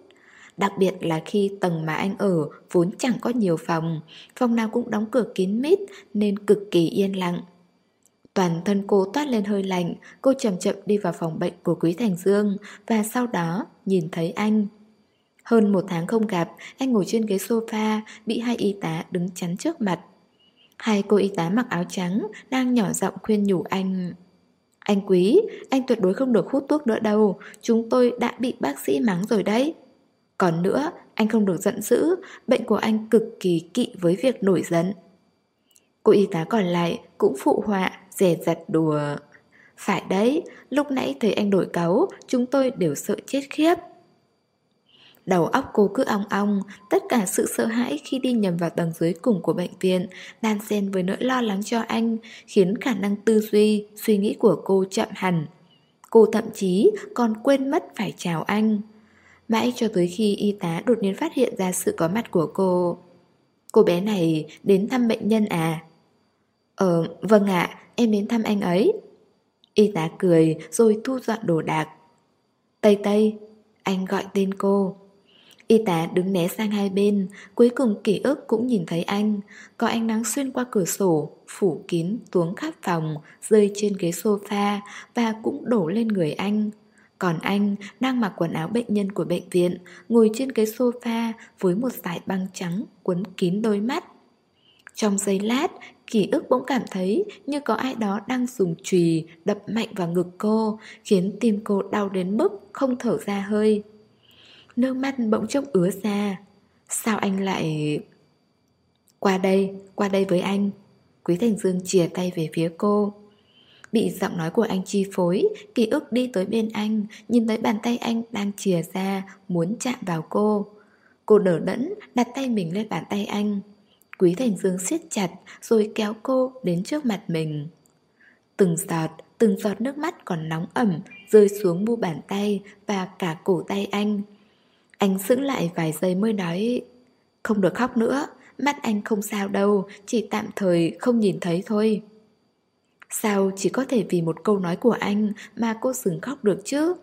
Đặc biệt là khi tầng mà anh ở vốn chẳng có nhiều phòng, phòng nào cũng đóng cửa kín mít nên cực kỳ yên lặng. Toàn thân cô toát lên hơi lạnh, cô chậm chậm đi vào phòng bệnh của Quý Thành Dương và sau đó nhìn thấy anh. Hơn một tháng không gặp, anh ngồi trên ghế sofa, bị hai y tá đứng chắn trước mặt. Hai cô y tá mặc áo trắng đang nhỏ giọng khuyên nhủ anh. Anh quý, anh tuyệt đối không được hút thuốc nữa đâu, chúng tôi đã bị bác sĩ mắng rồi đấy. Còn nữa, anh không được giận dữ, bệnh của anh cực kỳ kỵ với việc nổi giận. Cô y tá còn lại cũng phụ họa, rẻ giặt đùa. Phải đấy, lúc nãy thấy anh đổi cáu, chúng tôi đều sợ chết khiếp. Đầu óc cô cứ ong ong, tất cả sự sợ hãi khi đi nhầm vào tầng dưới cùng của bệnh viện, đan xen với nỗi lo lắng cho anh, khiến khả năng tư duy, suy nghĩ của cô chậm hẳn. Cô thậm chí còn quên mất phải chào anh. Mãi cho tới khi y tá đột nhiên phát hiện ra sự có mặt của cô. Cô bé này đến thăm bệnh nhân à? Ờ, vâng ạ, em đến thăm anh ấy. Y tá cười rồi thu dọn đồ đạc. Tây Tây, anh gọi tên cô. Y tá đứng né sang hai bên, cuối cùng ký ức cũng nhìn thấy anh. Có ánh nắng xuyên qua cửa sổ, phủ kín, tuống khắp phòng, rơi trên ghế sofa và cũng đổ lên người anh. Còn anh đang mặc quần áo bệnh nhân của bệnh viện, ngồi trên ghế sofa với một dải băng trắng quấn kín đôi mắt. Trong giây lát, ký ức bỗng cảm thấy như có ai đó đang dùng chùy đập mạnh vào ngực cô, khiến tim cô đau đến mức không thở ra hơi. Nước mắt bỗng chốc ứa ra. Sao anh lại... Qua đây, qua đây với anh. Quý Thành Dương chìa tay về phía cô. Bị giọng nói của anh chi phối, ký ức đi tới bên anh, nhìn thấy bàn tay anh đang chìa ra, muốn chạm vào cô. Cô đỡ đẫn, đặt tay mình lên bàn tay anh. Quý Thành Dương siết chặt, rồi kéo cô đến trước mặt mình. Từng giọt, từng giọt nước mắt còn nóng ẩm, rơi xuống mu bàn tay và cả cổ tay anh. Anh sững lại vài giây mới nói, Không được khóc nữa, Mắt anh không sao đâu, Chỉ tạm thời không nhìn thấy thôi. Sao chỉ có thể vì một câu nói của anh Mà cô dừng khóc được chứ?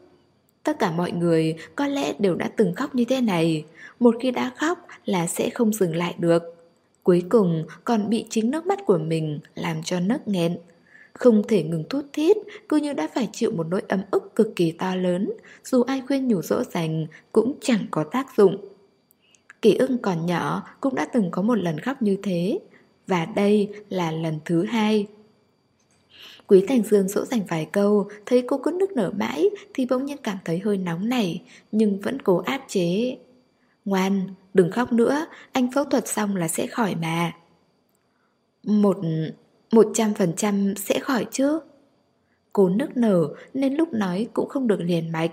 Tất cả mọi người có lẽ đều đã từng khóc như thế này, Một khi đã khóc là sẽ không dừng lại được. Cuối cùng còn bị chính nước mắt của mình làm cho nấc nghẹn không thể ngừng thút thít, cứ như đã phải chịu một nỗi ấm ức cực kỳ to lớn, dù ai khuyên nhủ dỗ dành cũng chẳng có tác dụng. Kỷ ưng còn nhỏ cũng đã từng có một lần khóc như thế, và đây là lần thứ hai. Quý Thành Dương dỗ dành vài câu, thấy cô cứ nức nở mãi thì bỗng nhiên cảm thấy hơi nóng này, nhưng vẫn cố áp chế. Ngoan, đừng khóc nữa, anh phẫu thuật xong là sẽ khỏi mà. Một một trăm phần trăm sẽ khỏi chứ? Cô nức nở nên lúc nói cũng không được liền mạch.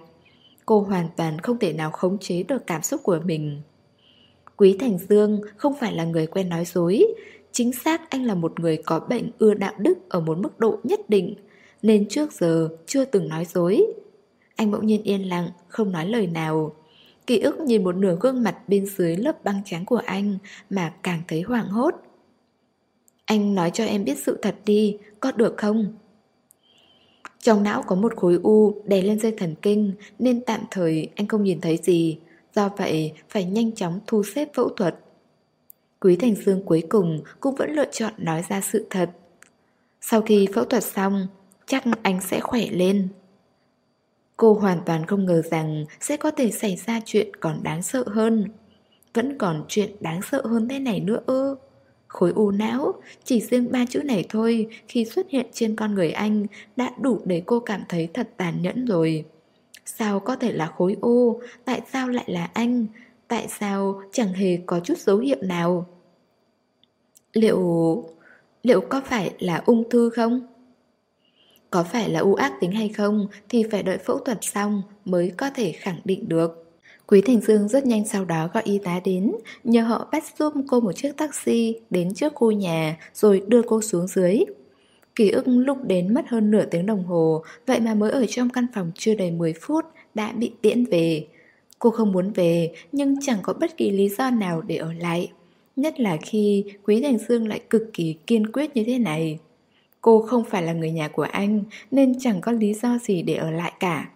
Cô hoàn toàn không thể nào khống chế được cảm xúc của mình. Quý Thành Dương không phải là người quen nói dối. Chính xác anh là một người có bệnh ưa đạo đức ở một mức độ nhất định Nên trước giờ chưa từng nói dối. Anh bỗng nhiên yên lặng, không nói lời nào. Ký ức nhìn một nửa gương mặt bên dưới lớp băng trắng của anh mà càng thấy hoảng hốt anh nói cho em biết sự thật đi, có được không? Trong não có một khối u đè lên dây thần kinh nên tạm thời anh không nhìn thấy gì. Do vậy phải nhanh chóng thu xếp phẫu thuật. Quý Thành Dương cuối cùng cũng vẫn lựa chọn nói ra sự thật. Sau khi phẫu thuật xong, chắc anh sẽ khỏe lên. Cô hoàn toàn không ngờ rằng sẽ có thể xảy ra chuyện còn đáng sợ hơn. Vẫn còn chuyện đáng sợ hơn thế này nữa ư. Khối u não, chỉ riêng ba chữ này thôi khi xuất hiện trên con người anh đã đủ để cô cảm thấy thật tàn nhẫn rồi. Sao có thể là khối u, tại sao lại là anh, tại sao chẳng hề có chút dấu hiệu nào? Liệu... liệu có phải là ung thư không? Có phải là u ác tính hay không thì phải đợi phẫu thuật xong mới có thể khẳng định được. Quý Thành Dương rất nhanh sau đó gọi y tá đến, nhờ họ bắt giúp cô một chiếc taxi đến trước khu nhà rồi đưa cô xuống dưới. Ký ức lúc đến mất hơn nửa tiếng đồng hồ, vậy mà mới ở trong căn phòng chưa đầy 10 phút đã bị tiễn về. Cô không muốn về nhưng chẳng có bất kỳ lý do nào để ở lại. Nhất là khi Quý Thành Dương lại cực kỳ kiên quyết như thế này. Cô không phải là người nhà của anh nên chẳng có lý do gì để ở lại cả.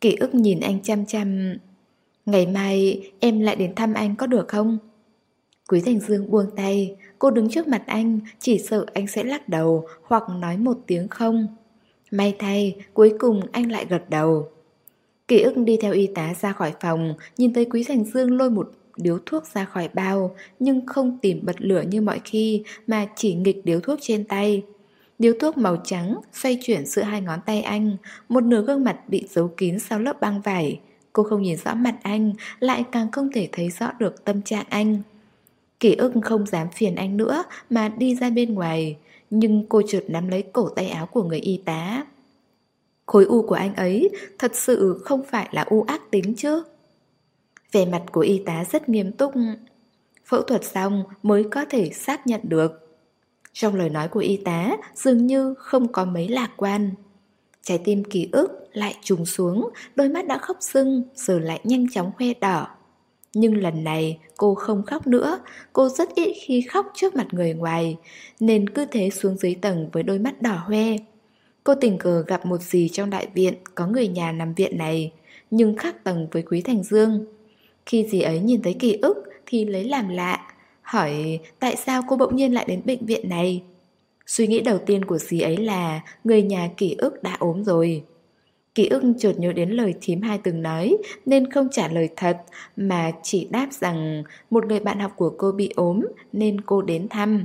Ký ức nhìn anh chăm chăm Ngày mai em lại đến thăm anh có được không? Quý Thành Dương buông tay, cô đứng trước mặt anh, chỉ sợ anh sẽ lắc đầu hoặc nói một tiếng không. May thay, cuối cùng anh lại gật đầu. Ký ức đi theo y tá ra khỏi phòng, nhìn thấy Quý Thành Dương lôi một điếu thuốc ra khỏi bao, nhưng không tìm bật lửa như mọi khi mà chỉ nghịch điếu thuốc trên tay. Điếu thuốc màu trắng xoay chuyển giữa hai ngón tay anh, một nửa gương mặt bị giấu kín sau lớp băng vải. Cô không nhìn rõ mặt anh, lại càng không thể thấy rõ được tâm trạng anh. kỷ ức không dám phiền anh nữa mà đi ra bên ngoài, nhưng cô chợt nắm lấy cổ tay áo của người y tá. Khối u của anh ấy thật sự không phải là u ác tính chứ? Vẻ mặt của y tá rất nghiêm túc. Phẫu thuật xong mới có thể xác nhận được. Trong lời nói của y tá dường như không có mấy lạc quan. Trái tim ký ức lại trùng xuống, đôi mắt đã khóc sưng, giờ lại nhanh chóng khoe đỏ. Nhưng lần này cô không khóc nữa, cô rất ít khi khóc trước mặt người ngoài, nên cứ thế xuống dưới tầng với đôi mắt đỏ hoe. Cô tình cờ gặp một gì trong đại viện có người nhà nằm viện này, nhưng khác tầng với Quý Thành Dương. Khi dì ấy nhìn thấy ký ức thì lấy làm lạ, hỏi tại sao cô bỗng nhiên lại đến bệnh viện này. Suy nghĩ đầu tiên của dì ấy là người nhà ký ức đã ốm rồi. Ký ức chợt nhớ đến lời thím hai từng nói nên không trả lời thật mà chỉ đáp rằng một người bạn học của cô bị ốm nên cô đến thăm.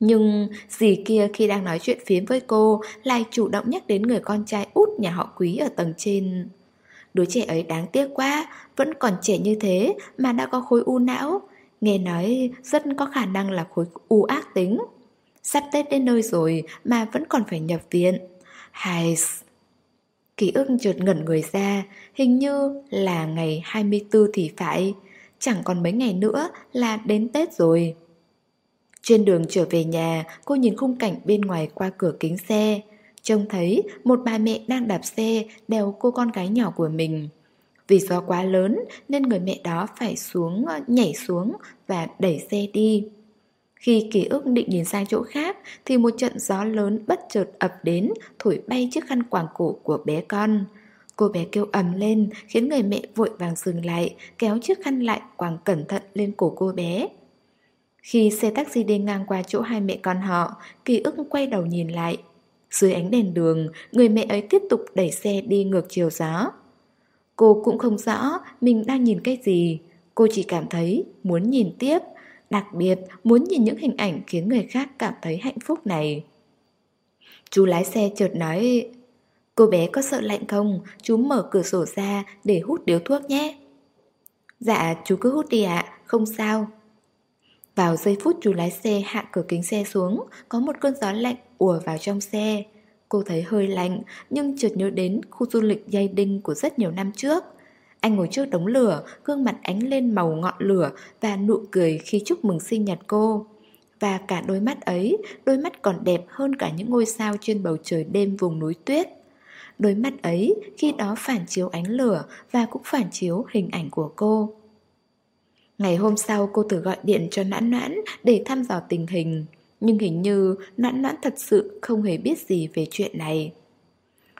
Nhưng dì kia khi đang nói chuyện phiếm với cô lại chủ động nhắc đến người con trai út nhà họ quý ở tầng trên. Đứa trẻ ấy đáng tiếc quá, vẫn còn trẻ như thế mà đã có khối u não. Nghe nói rất có khả năng là khối u ác tính. Sắp Tết đến nơi rồi mà vẫn còn phải nhập viện. Hay... Ký ức chợt ngẩn người ra, hình như là ngày 24 thì phải, chẳng còn mấy ngày nữa là đến Tết rồi. Trên đường trở về nhà, cô nhìn khung cảnh bên ngoài qua cửa kính xe. Trông thấy một bà mẹ đang đạp xe đèo cô con gái nhỏ của mình. Vì gió quá lớn nên người mẹ đó phải xuống nhảy xuống và đẩy xe đi. Khi ký ức định nhìn sang chỗ khác thì một trận gió lớn bất chợt ập đến thổi bay chiếc khăn quàng cổ của bé con. Cô bé kêu ầm lên khiến người mẹ vội vàng dừng lại kéo chiếc khăn lại quàng cẩn thận lên cổ cô bé. Khi xe taxi đi ngang qua chỗ hai mẹ con họ, ký ức quay đầu nhìn lại. Dưới ánh đèn đường, người mẹ ấy tiếp tục đẩy xe đi ngược chiều gió. Cô cũng không rõ mình đang nhìn cái gì, cô chỉ cảm thấy muốn nhìn tiếp, đặc biệt muốn nhìn những hình ảnh khiến người khác cảm thấy hạnh phúc này. Chú lái xe chợt nói, cô bé có sợ lạnh không, chú mở cửa sổ ra để hút điếu thuốc nhé. Dạ, chú cứ hút đi ạ, không sao. Vào giây phút chú lái xe hạ cửa kính xe xuống, có một cơn gió lạnh ùa vào trong xe. Cô thấy hơi lạnh, nhưng chợt nhớ đến khu du lịch dây đinh của rất nhiều năm trước. Anh ngồi trước đống lửa, gương mặt ánh lên màu ngọn lửa và nụ cười khi chúc mừng sinh nhật cô. Và cả đôi mắt ấy, đôi mắt còn đẹp hơn cả những ngôi sao trên bầu trời đêm vùng núi tuyết. Đôi mắt ấy khi đó phản chiếu ánh lửa và cũng phản chiếu hình ảnh của cô. Ngày hôm sau cô thử gọi điện cho Noãn Noãn để thăm dò tình hình Nhưng hình như Noãn Noãn thật sự không hề biết gì về chuyện này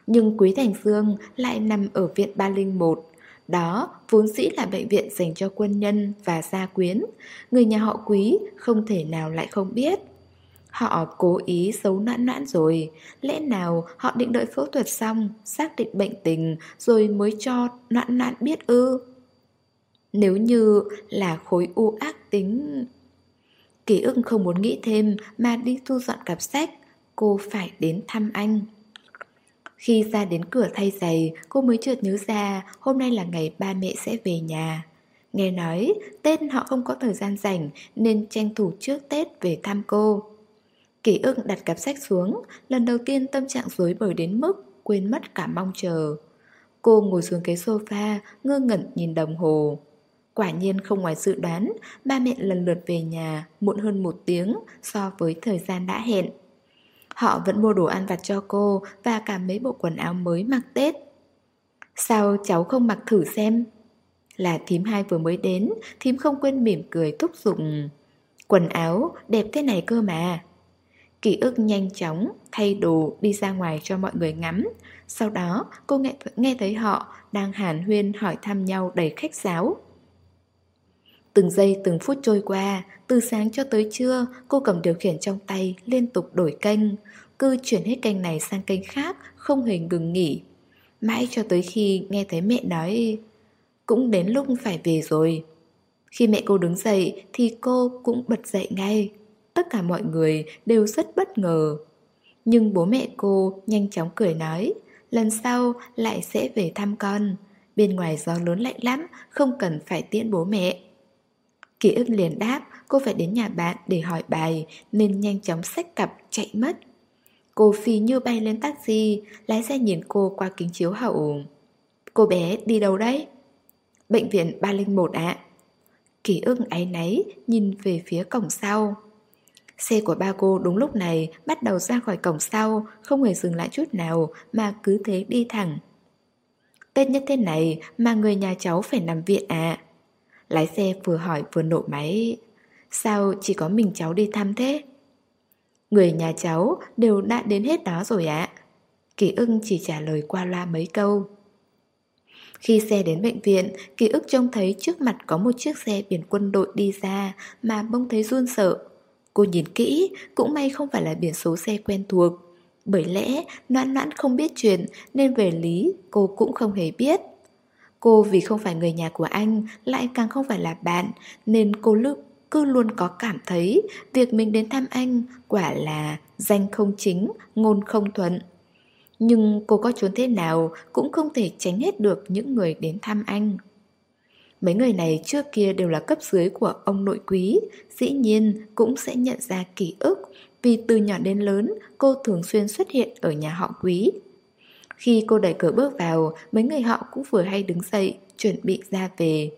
Nhưng Quý Thành Dương lại nằm ở viện 301 đó vốn dĩ là bệnh viện dành cho quân nhân và gia quyến. Người nhà họ Quý không thể nào lại không biết. Họ cố ý giấu noãn noãn rồi. Lẽ nào họ định đợi phẫu thuật xong Xác định bệnh tình Rồi mới cho noãn noãn biết ư? Nếu như là khối u ác tính... Ký ức không muốn nghĩ thêm mà đi thu dọn cặp sách, cô phải đến thăm anh. Khi ra đến cửa thay giày, cô mới chợt nhớ ra hôm nay là ngày ba mẹ sẽ về nhà. Nghe nói Tết họ không có thời gian rảnh nên tranh thủ trước Tết về thăm cô. kỷ ức đặt cặp sách xuống, lần đầu tiên tâm trạng rối bời đến mức quên mất cả mong chờ. Cô ngồi xuống cái sofa, ngơ ngẩn nhìn đồng hồ. Quả nhiên không ngoài dự đoán, ba mẹ lần lượt về nhà muộn hơn một tiếng so với thời gian đã hẹn. Họ vẫn mua đồ ăn vặt cho cô và cả mấy bộ quần áo mới mặc Tết. Sao cháu không mặc thử xem? Là thím hai vừa mới đến, thím không quên mỉm cười thúc giục. Quần áo đẹp thế này cơ mà. Ký ức nhanh chóng thay đồ đi ra ngoài cho mọi người ngắm. Sau đó cô nghe, nghe thấy họ đang hàn huyên hỏi thăm nhau đầy khách sáo. Từng giây từng phút trôi qua, từ sáng cho tới trưa, cô cầm điều khiển trong tay, liên tục đổi kênh. Cứ chuyển hết kênh này sang kênh khác, không hề ngừng nghỉ. Mãi cho tới khi nghe thấy mẹ nói, cũng đến lúc phải về rồi. Khi mẹ cô đứng dậy thì cô cũng bật dậy ngay. Tất cả mọi người đều rất bất ngờ. Nhưng bố mẹ cô nhanh chóng cười nói, lần sau lại sẽ về thăm con. Bên ngoài gió lớn lạnh lắm, không cần phải tiễn bố mẹ. Ký ức liền đáp cô phải đến nhà bạn để hỏi bài nên nhanh chóng xách cặp chạy mất. Cô phi như bay lên taxi, lái xe nhìn cô qua kính chiếu hậu. Cô bé đi đâu đấy? Bệnh viện 301 ạ. À. Ký ức áy náy nhìn về phía cổng sau. Xe của ba cô đúng lúc này bắt đầu ra khỏi cổng sau, không hề dừng lại chút nào mà cứ thế đi thẳng. Tết nhất thế này mà người nhà cháu phải nằm viện à? Lái xe vừa hỏi vừa nổ máy. Sao chỉ có mình cháu đi thăm thế? Người nhà cháu đều đã đến hết đó rồi ạ. Kỳ ưng chỉ trả lời qua loa mấy câu. Khi xe đến bệnh viện, ký ức trông thấy trước mặt có một chiếc xe biển quân đội đi ra mà bông thấy run sợ. Cô nhìn kỹ, cũng may không phải là biển số xe quen thuộc. Bởi lẽ noãn noãn không biết chuyện nên về lý cô cũng không hề biết. Cô vì không phải người nhà của anh lại càng không phải là bạn nên cô lúc cứ luôn có cảm thấy việc mình đến thăm anh quả là danh không chính, ngôn không thuận. Nhưng cô có trốn thế nào cũng không thể tránh hết được những người đến thăm anh. Mấy người này trước kia đều là cấp dưới của ông nội quý, dĩ nhiên cũng sẽ nhận ra ký ức vì từ nhỏ đến lớn cô thường xuyên xuất hiện ở nhà họ quý. Khi cô đẩy cửa bước vào, mấy người họ cũng vừa hay đứng dậy, chuẩn bị ra về.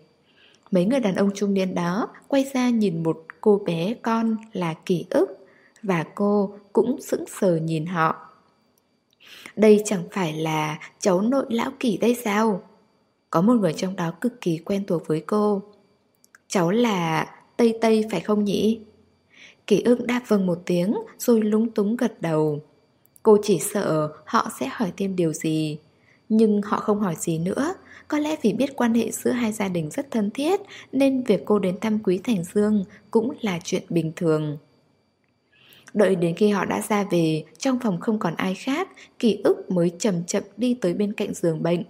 Mấy người đàn ông trung niên đó quay ra nhìn một cô bé con là ký ức và cô cũng sững sờ nhìn họ. Đây chẳng phải là cháu nội lão kỷ đây sao? Có một người trong đó cực kỳ quen thuộc với cô. Cháu là Tây Tây phải không nhỉ? Kỷ ức đáp vâng một tiếng rồi lúng túng gật đầu. Cô chỉ sợ họ sẽ hỏi thêm điều gì. Nhưng họ không hỏi gì nữa. Có lẽ vì biết quan hệ giữa hai gia đình rất thân thiết Nên việc cô đến thăm Quý Thành Dương Cũng là chuyện bình thường. Đợi đến khi họ đã ra về Trong phòng không còn ai khác Ký ức mới chậm chậm đi tới bên cạnh giường bệnh.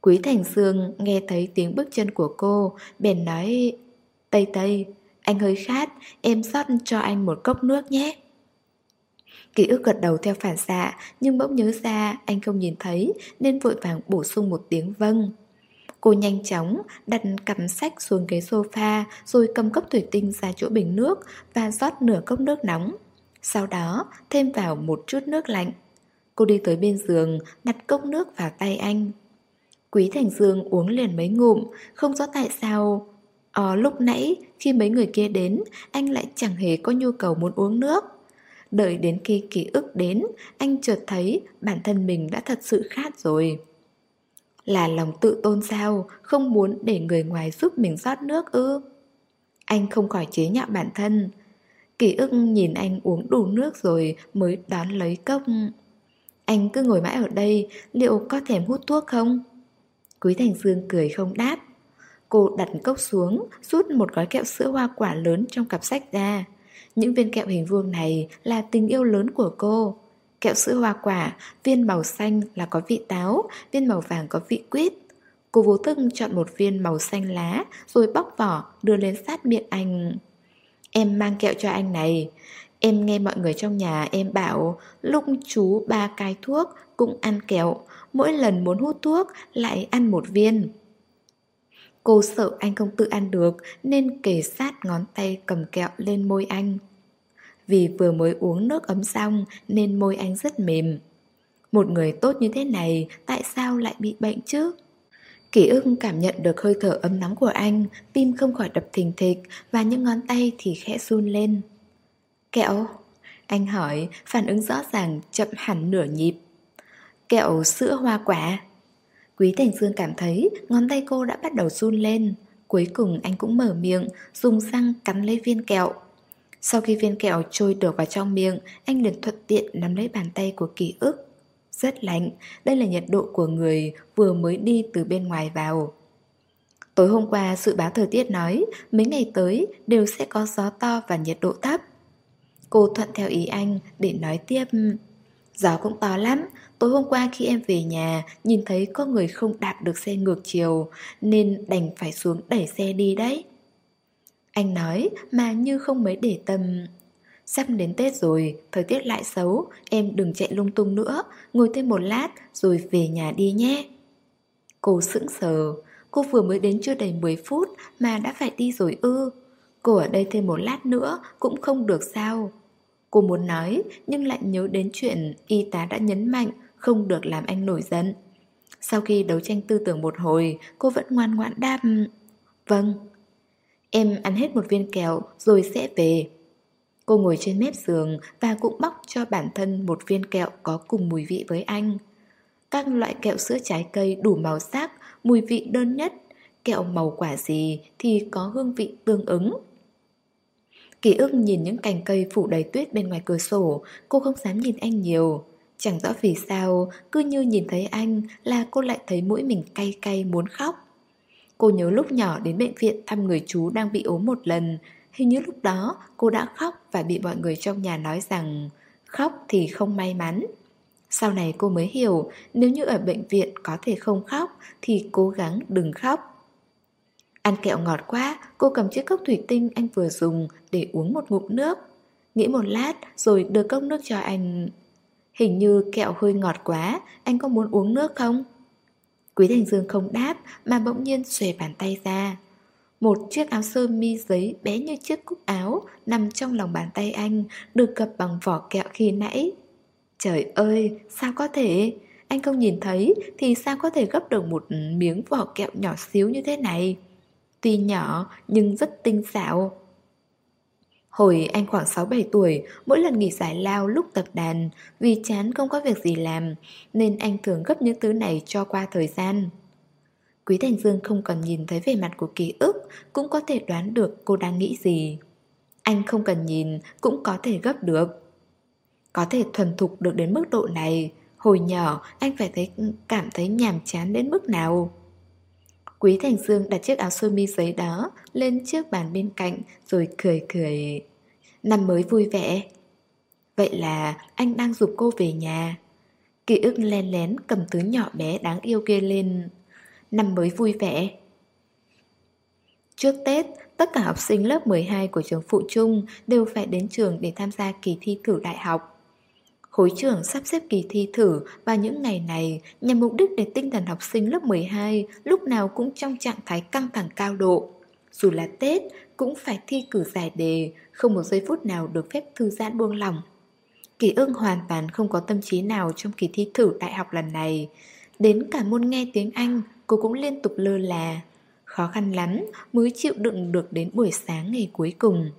Quý Thành Dương nghe thấy tiếng bước chân của cô Bèn nói Tây Tây, anh hơi khát Em rót cho anh một cốc nước nhé. Ký ức gật đầu theo phản xạ, Nhưng bỗng nhớ ra anh không nhìn thấy, Nên vội vàng bổ sung một tiếng vâng. Cô nhanh chóng đặt cặp sách xuống ghế sofa, Rồi cầm cốc thủy tinh ra chỗ bình nước Và rót nửa cốc nước nóng. Sau đó, thêm vào một chút nước lạnh. Cô đi tới bên giường, Đặt cốc nước vào tay anh. Quý Thành Dương uống liền mấy ngụm, Không rõ tại sao. Ờ lúc nãy khi mấy người kia đến, Anh lại chẳng hề có nhu cầu muốn uống nước. Đợi đến khi ký ức đến, anh chợt thấy bản thân mình đã thật sự khát rồi. Là lòng tự tôn sao, không muốn để người ngoài giúp mình rót nước ư? Anh không khỏi chế nhạo bản thân. Ký ức nhìn anh uống đủ nước rồi mới đón lấy cốc. Anh cứ ngồi mãi ở đây, liệu có thèm hút thuốc không? Quý Thành Dương cười không đáp. Cô đặt cốc xuống, rút một gói kẹo sữa hoa quả lớn trong cặp sách ra. Những viên kẹo hình vuông này là tình yêu lớn của cô. Kẹo sữa hoa quả, viên màu xanh là có vị táo, viên màu vàng có vị quýt. Cô vô thức chọn một viên màu xanh lá rồi bóc vỏ đưa lên sát miệng anh. Em mang kẹo cho anh này. Em nghe mọi người trong nhà em bảo lúc chú ba cai thuốc cũng ăn kẹo, mỗi lần muốn hút thuốc lại ăn một viên. Cô sợ anh không tự ăn được nên kề sát ngón tay cầm kẹo lên môi anh. Vì vừa mới uống nước ấm xong nên môi anh rất mềm. Một người tốt như thế này tại sao lại bị bệnh chứ? Kỷ ức cảm nhận được hơi thở ấm nóng của anh, tim không khỏi đập thình thịch và những ngón tay thì khẽ run lên. Kẹo? Anh hỏi, phản ứng rõ ràng chậm hẳn nửa nhịp. Kẹo sữa hoa quả. Quý Thành Dương cảm thấy ngón tay cô đã bắt đầu run lên. Cuối cùng anh cũng mở miệng, dùng răng cắn lấy viên kẹo. Sau khi viên kẹo trôi được vào trong miệng, anh liền thuận tiện nắm lấy bàn tay của ký ức. Rất lạnh, đây là nhiệt độ của người vừa mới đi từ bên ngoài vào. Tối hôm qua, dự báo thời tiết nói mấy ngày tới đều sẽ có gió to và nhiệt độ thấp. Cô thuận theo ý anh để nói tiếp Gió cũng to lắm Tối hôm qua khi em về nhà Nhìn thấy có người không đạp được xe ngược chiều Nên đành phải xuống đẩy xe đi đấy anh nói mà như không mấy để tâm. Sắp đến Tết rồi, thời tiết lại xấu Em đừng chạy lung tung nữa Ngồi thêm một lát rồi về nhà đi nhé. Cô sững sờ Cô vừa mới đến chưa đầy 10 phút Mà đã phải đi rồi ư. Cô ở đây thêm một lát nữa cũng không được sao. Cô muốn nói nhưng lại nhớ đến chuyện y tá đã nhấn mạnh không được làm anh nổi giận. Sau khi đấu tranh tư tưởng một hồi cô vẫn ngoan ngoãn đáp Vâng. Em ăn hết một viên kẹo rồi sẽ về. Cô ngồi trên mép giường và cũng bóc cho bản thân một viên kẹo có cùng mùi vị với anh. Các loại kẹo sữa trái cây đủ màu sắc, mùi vị đơn nhất. Kẹo màu quả gì thì có hương vị tương ứng. Ký ức nhìn những cành cây phủ đầy tuyết bên ngoài cửa sổ Cô không dám nhìn anh nhiều. Chẳng rõ vì sao Cứ như nhìn thấy anh là cô lại thấy mũi mình cay cay muốn khóc. Cô nhớ lúc nhỏ đến bệnh viện thăm người chú đang bị ốm một lần Hình như lúc đó cô đã khóc và bị mọi người trong nhà nói rằng Khóc thì không may mắn Sau này cô mới hiểu Nếu như ở bệnh viện có thể không khóc Thì cố gắng đừng khóc Ăn kẹo ngọt quá, cô cầm chiếc cốc thủy tinh anh vừa dùng để uống một ngụm nước. Nghĩ một lát rồi đưa cốc nước cho anh. Hình như kẹo hơi ngọt quá, anh có muốn uống nước không? Quý Thành Dương không đáp mà bỗng nhiên xòe bàn tay ra. Một chiếc áo sơ mi giấy bé như chiếc cúc áo nằm trong lòng bàn tay anh, được cập bằng vỏ kẹo khi nãy. Trời ơi, sao có thể? Anh không nhìn thấy thì sao có thể gấp được một miếng vỏ kẹo nhỏ xíu như thế này? Tuy nhỏ nhưng rất tinh xảo Hồi anh khoảng 6-7 tuổi, mỗi lần nghỉ giải lao lúc tập đàn, vì chán không có việc gì làm, nên anh thường gấp những thứ này cho qua thời gian. Quý Thành Dương không cần nhìn thấy vẻ mặt của ký ức, cũng có thể đoán được cô đang nghĩ gì. Anh không cần nhìn, cũng có thể gấp được. Có thể thuần thục được đến mức độ này, hồi nhỏ anh phải thấy cảm thấy nhàm chán đến mức nào. Quý Thành Dương đặt chiếc áo sơ mi giấy đó lên chiếc bàn bên cạnh rồi cười cười. Năm mới vui vẻ. Vậy là anh đang dục cô về nhà. Ký ức len lén cầm túi nhỏ bé đáng yêu kia lên. Năm mới vui vẻ. Trước Tết, tất cả học sinh lớp 12 của trường phụ trung đều phải đến trường để tham gia kỳ thi cử đại học. Khối trưởng sắp xếp kỳ thi thử vào những ngày này nhằm mục đích để tinh thần học sinh lớp 12 lúc nào cũng trong trạng thái căng thẳng cao độ. Dù là Tết cũng phải thi cử giải đề, không một giây phút nào được phép thư giãn buông lỏng. Kỳ ưng hoàn toàn không có tâm trí nào trong kỳ thi thử đại học lần này. Đến cả môn nghe tiếng Anh, cô cũng liên tục lơ là. Khó khăn lắm mới chịu đựng được đến buổi sáng ngày cuối cùng.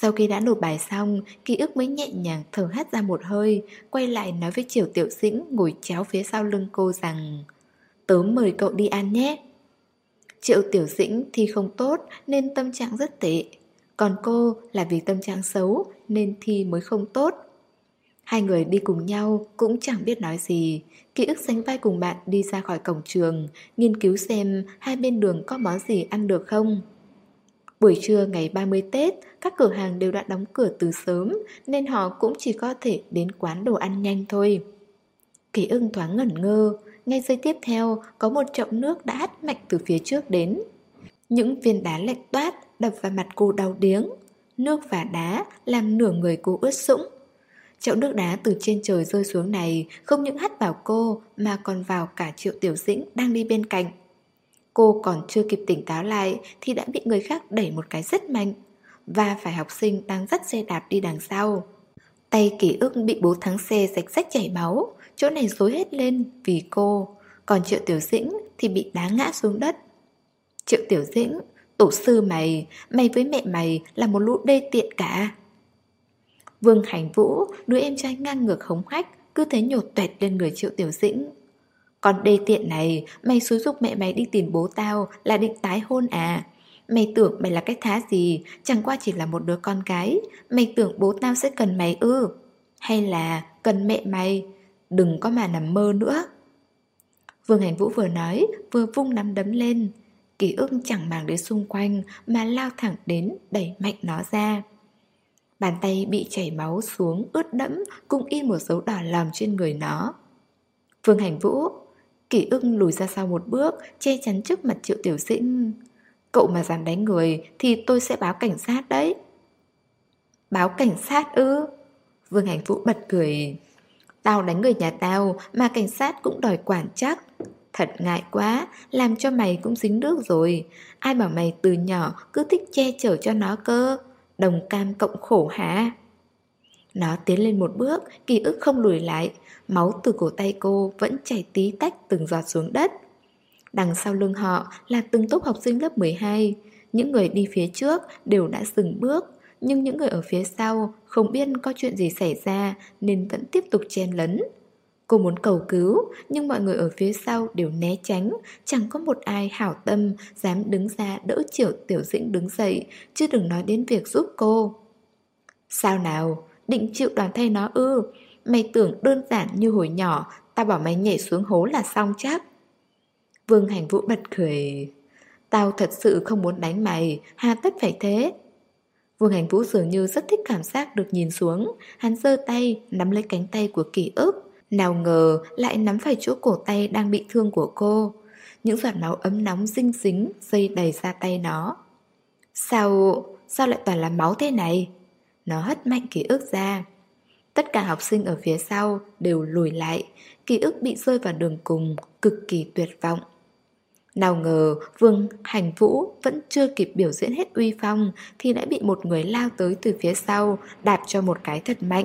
Sau khi đã nộp bài xong, ký ức mới nhẹ nhàng thở hắt ra một hơi, quay lại nói với Triều Tiểu Dĩnh ngồi chéo phía sau lưng cô rằng Tớ mời cậu đi ăn nhé. Triệu Tiểu Dĩnh thì không tốt nên tâm trạng rất tệ. Còn cô là vì tâm trạng xấu nên thi mới không tốt. Hai người đi cùng nhau cũng chẳng biết nói gì. Ký ức sánh vai cùng bạn đi ra khỏi cổng trường, nghiên cứu xem hai bên đường có món gì ăn được không. Buổi trưa ngày 30 Tết, các cửa hàng đều đã đóng cửa từ sớm nên họ cũng chỉ có thể đến quán đồ ăn nhanh thôi. Kỳ ưng thoáng ngẩn ngơ, ngay giây tiếp theo có một chậu nước đã hắt mạnh từ phía trước đến. Những viên đá lạnh toát đập vào mặt cô đau điếng. Nước và đá làm nửa người cô ướt sũng. Chậu nước đá từ trên trời rơi xuống này không những hắt vào cô mà còn vào cả triệu tiểu dĩnh đang đi bên cạnh. Cô còn chưa kịp tỉnh táo lại thì đã bị người khác đẩy một cái rất mạnh và phải học sinh đang dắt xe đạp đi đằng sau. Tay ký ức bị bố thắng xe rạch rách chảy máu, chỗ này rối hết lên vì cô, còn Triệu Tiểu Dĩnh thì bị đá ngã xuống đất. Triệu Tiểu Dĩnh, tổ sư mày, mày với mẹ mày là một lũ đê tiện cả. Vương Hành Vũ, đứa em trai ngang ngược hống hách, cứ thế nhột tuẹt lên người Triệu Tiểu Dĩnh. Còn đê tiện này, mày xúi dục mẹ mày đi tìm bố tao là định tái hôn à? Mày tưởng mày là cái thá gì, chẳng qua chỉ là một đứa con gái. Mày tưởng bố tao sẽ cần mày ư? Hay là cần mẹ mày? Đừng có mà nằm mơ nữa. Vương Hành Vũ vừa nói, vừa vung nắm đấm lên. Ký ức chẳng màng đến xung quanh mà lao thẳng đến đẩy mạnh nó ra. Bàn tay bị chảy máu xuống ướt đẫm cũng in một dấu đỏ lòm trên người nó. Vương Hành Vũ Kỷ ưng lùi ra sau một bước Che chắn trước mặt triệu tiểu sinh. Cậu mà dám đánh người Thì tôi sẽ báo cảnh sát đấy. Báo cảnh sát ư? Vương Hành Vũ bật cười. Tao đánh người nhà tao Mà cảnh sát cũng đòi quản chắc. Thật ngại quá, làm cho mày cũng dính nước rồi. Ai bảo mày từ nhỏ cứ thích che chở cho nó cơ? Đồng cam cộng khổ hả? Nó tiến lên một bước, ký ức không lùi lại. Máu từ cổ tay cô vẫn chảy tí tách từng giọt xuống đất. Đằng sau lưng họ là từng tốp học sinh lớp 12 Những người đi phía trước đều đã dừng bước Nhưng những người ở phía sau không biết có chuyện gì xảy ra Nên vẫn tiếp tục chen lấn Cô muốn cầu cứu, nhưng mọi người ở phía sau đều né tránh, chẳng có một ai hảo tâm dám đứng ra đỡ triệu tiểu dĩnh đứng dậy, chứ đừng nói đến việc giúp cô. Sao nào, định chịu đoàn thay nó ư? Mày tưởng đơn giản như hồi nhỏ, tao bảo mày nhảy xuống hố là xong chắc. Vương Hành Vũ bật cười. Tao thật sự không muốn đánh mày, hà tất phải thế. Vương Hành Vũ dường như rất thích cảm giác được nhìn xuống, hắn giơ tay, nắm lấy cánh tay của ký ức. Nào ngờ lại nắm phải chỗ cổ tay đang bị thương của cô Những giọt máu ấm nóng dinh dính dây đầy ra tay nó Sao... sao lại toàn là máu thế này? Nó hất mạnh ký ức ra Tất cả học sinh ở phía sau đều lùi lại Ký ức bị rơi vào đường cùng Cực kỳ tuyệt vọng nào ngờ, Vương Hành Vũ vẫn chưa kịp biểu diễn hết uy phong Thì đã bị một người lao tới từ phía sau, Đạp cho một cái thật mạnh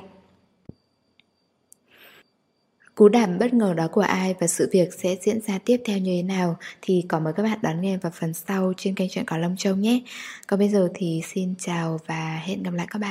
Cú đạp bất ngờ đó của ai và sự việc sẽ diễn ra tiếp theo như thế nào thì có mời các bạn đón nghe vào phần sau trên kênh truyện Có Long Châu nhé. Còn bây giờ thì xin chào và hẹn gặp lại các bạn.